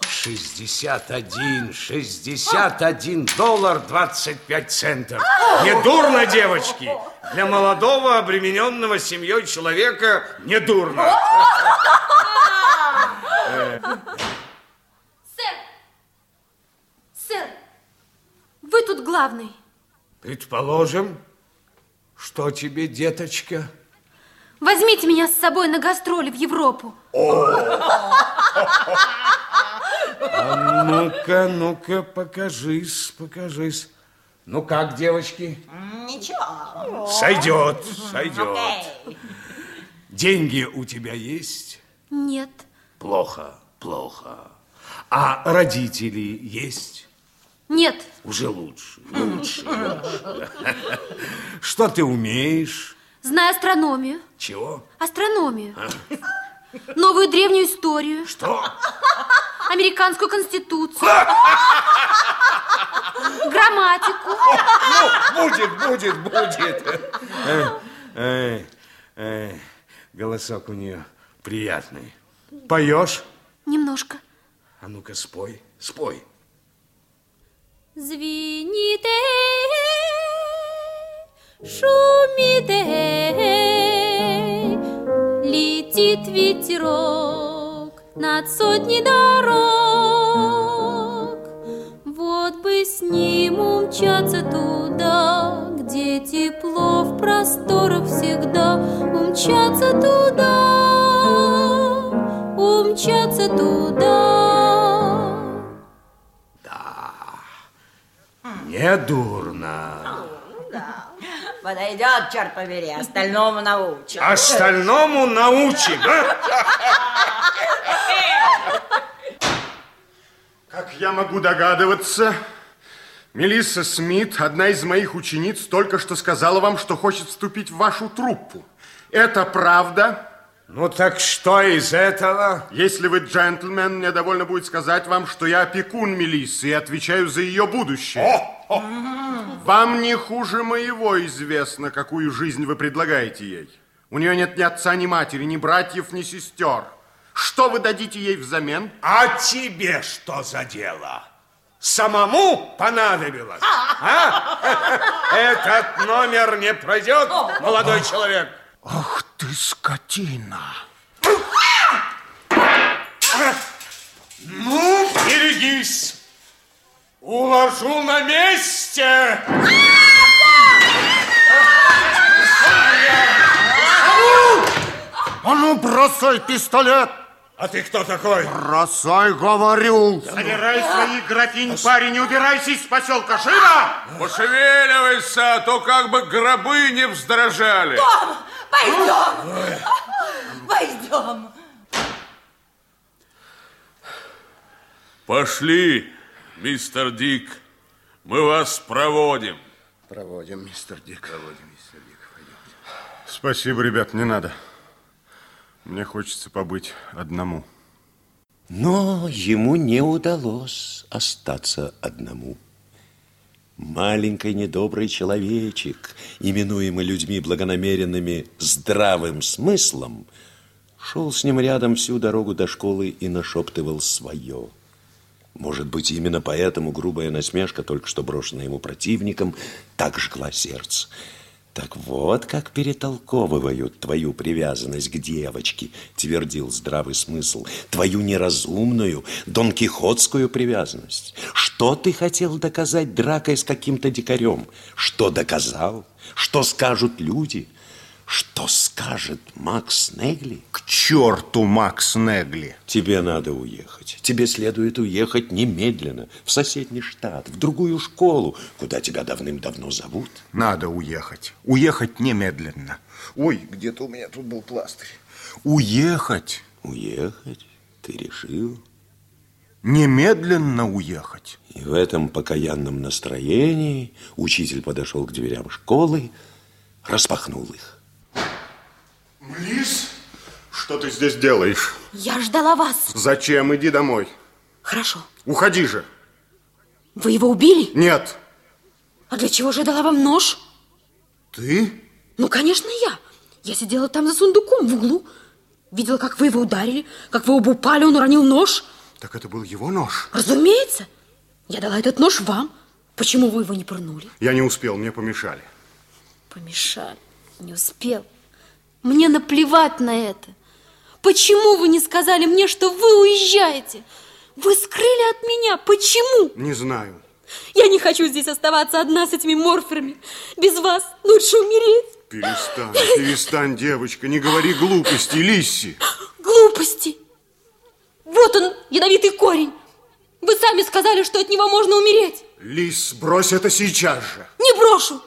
S14: 61, 61 доллар 25 центов. Не дурно, девочки? Для молодого, обремененного семьей человека не дурно. Э,
S5: Сэр, сэр, вы тут главный.
S14: Предположим, что тебе, деточка?
S5: Возьмите меня с собой на гастроли в Европу.
S14: А ну-ка, ну-ка, покажись, покажись. Ну как, девочки?
S22: Ничего.
S14: Сойдет, сойдет. Деньги у тебя есть?
S5: Нет.
S14: Плохо, плохо. А родители есть?
S5: Нет.
S14: Уже лучше, лучше, лучше. Что ты умеешь?
S5: Знаю астрономию.
S14: Чего?
S5: Астрономию.
S14: А?
S5: Новую древнюю историю.
S14: Что?
S5: Американскую конституцию. Грамматику.
S14: Ну, будет, будет, будет. Голосок у нее приятный. Поешь?
S5: Немножко.
S14: А ну-ка, спой, спой.
S5: Звените, шумите, летит ветерок над сотней дорог. Вот бы с ним умчаться туда, где тепло в просторах всегда. Умчаться туда, умчаться туда.
S14: Не дурно.
S24: Подойдет, черт побери, остальному научим.
S14: Остальному научим, а?
S2: Как я могу догадываться, Мелисса Смит, одна из моих учениц, только что сказала вам, что хочет вступить в вашу труппу. Это правда?
S14: Ну так что из этого?
S2: Если вы джентльмен, мне довольно будет сказать вам, что я опекун Мелиссы и отвечаю за ее будущее. Вам не хуже моего известно, какую жизнь вы предлагаете ей. У нее нет ни отца, ни матери, ни братьев, ни сестер. Что вы дадите ей взамен?
S14: А тебе что за дело? Самому понадобилось? А? Этот номер не пройдет, молодой человек.
S9: Ты скотина!
S14: Ну, берегись! Уложу на месте!
S9: А ну, бросай пистолет!
S14: А ты кто такой?
S9: Бросай, говорю!
S6: Собирай свои графинь, парень, не убирайся из поселка, живо!
S8: Пошевеливайся, а то как бы гробы не вздорожали.
S22: Том, пойдем! Пойдем!
S8: Пошли, мистер Дик. Мы вас проводим.
S9: Проводим, мистер Дик.
S8: Проводим, мистер Дик.
S2: Спасибо, ребят, не надо. Мне хочется побыть одному.
S1: Но ему не удалось остаться одному. Маленький недобрый человечек, именуемый людьми благонамеренными здравым смыслом, шел с ним рядом всю дорогу до школы и нашептывал свое. Может быть, именно поэтому грубая насмешка, только что брошенная ему противником, так жгла сердце. Так вот, как перетолковывают твою привязанность к девочке, твердил здравый смысл, твою неразумную, донкихотскую привязанность. Что ты хотел доказать дракой с каким-то дикарем? Что доказал? Что скажут люди? Что скажет Макс Негли?
S2: К черту, Макс Негли!
S1: Тебе надо уехать. Тебе следует уехать немедленно в соседний штат, в другую школу, куда тебя давным-давно зовут.
S2: Надо уехать. Уехать немедленно. Ой, где-то у меня тут был пластырь. Уехать.
S1: Уехать? Ты решил?
S2: Немедленно уехать.
S1: И в этом покаянном настроении учитель подошел к дверям школы, распахнул их.
S2: Лис, что ты здесь делаешь?
S5: Я ждала вас.
S2: Зачем? Иди домой.
S5: Хорошо.
S2: Уходи же.
S5: Вы его убили?
S2: Нет.
S5: А для чего же я дала вам нож?
S2: Ты?
S5: Ну, конечно, я. Я сидела там за сундуком в углу. Видела, как вы его ударили, как вы оба упали, он уронил нож.
S2: Так это был его нож?
S5: Разумеется. Я дала этот нож вам. Почему вы его не пырнули?
S2: Я не успел, мне помешали.
S5: Помешали. Не успел. Мне наплевать на это. Почему вы не сказали мне, что вы уезжаете? Вы скрыли от меня. Почему?
S2: Не знаю.
S5: Я не хочу здесь оставаться одна с этими морферами. Без вас лучше умереть.
S2: Перестань, перестань, девочка, не говори глупости, Лисси.
S5: Глупости. Вот он, ядовитый корень. Вы сами сказали, что от него можно умереть.
S2: Лис, брось это сейчас же.
S5: Не брошу.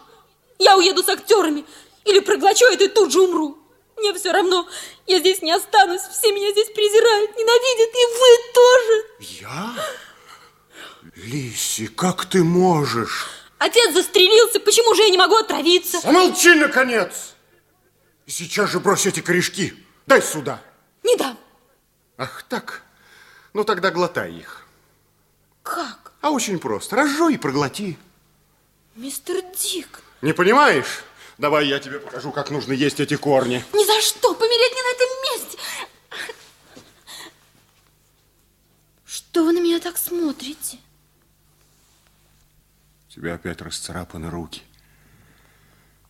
S5: Я уеду с актерами. Или проглочу это и тут же умру. Мне все равно, я здесь не останусь. Все меня здесь презирают, ненавидят, и вы тоже.
S2: Я? Лисси, как ты можешь?
S5: Отец застрелился, почему же я не могу отравиться?
S2: Замолчи, наконец! И сейчас же брось эти корешки. Дай сюда.
S5: Не дам.
S2: Ах, так? Ну, тогда глотай их.
S5: Как?
S2: А очень просто. Разжуй и проглоти.
S5: Мистер Дик.
S2: Не понимаешь? Давай я тебе покажу, как нужно есть эти корни.
S5: Ни за что, помереть не на этом месте. Что вы на меня так смотрите?
S2: У тебя опять расцарапаны руки.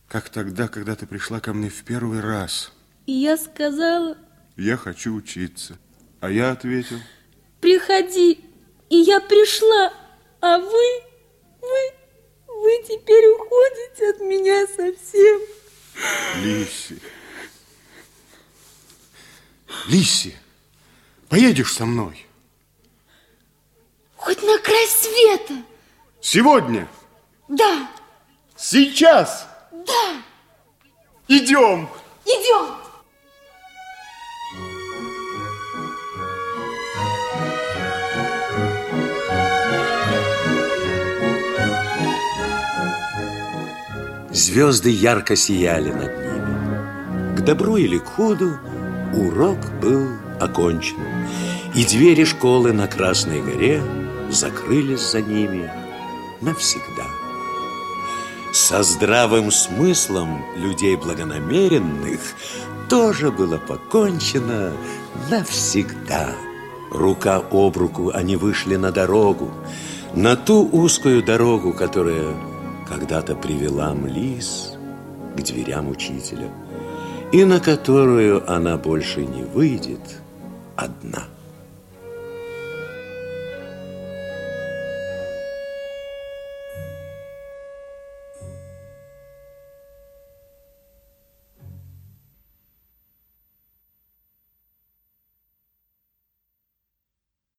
S2: Как тогда, когда ты пришла ко мне в первый раз.
S5: И я сказала,
S2: Я хочу учиться. А я ответил.
S5: приходи. И я пришла, а вы, вы, вы теперь уходите от меня совсем.
S2: Лиси. Лиси, поедешь со мной?
S5: Хоть на край света.
S2: Сегодня?
S12: Да.
S10: Сейчас.
S12: Да.
S10: Идем.
S12: Идем.
S1: Звезды ярко сияли над ними. К добру или к худу урок был окончен, и двери школы на Красной горе закрылись за ними навсегда. Со здравым смыслом людей благонамеренных тоже было покончено навсегда. Рука об руку они вышли на дорогу, на ту узкую дорогу, которая когда-то привела Млис к дверям учителя, и на которую она больше не выйдет одна.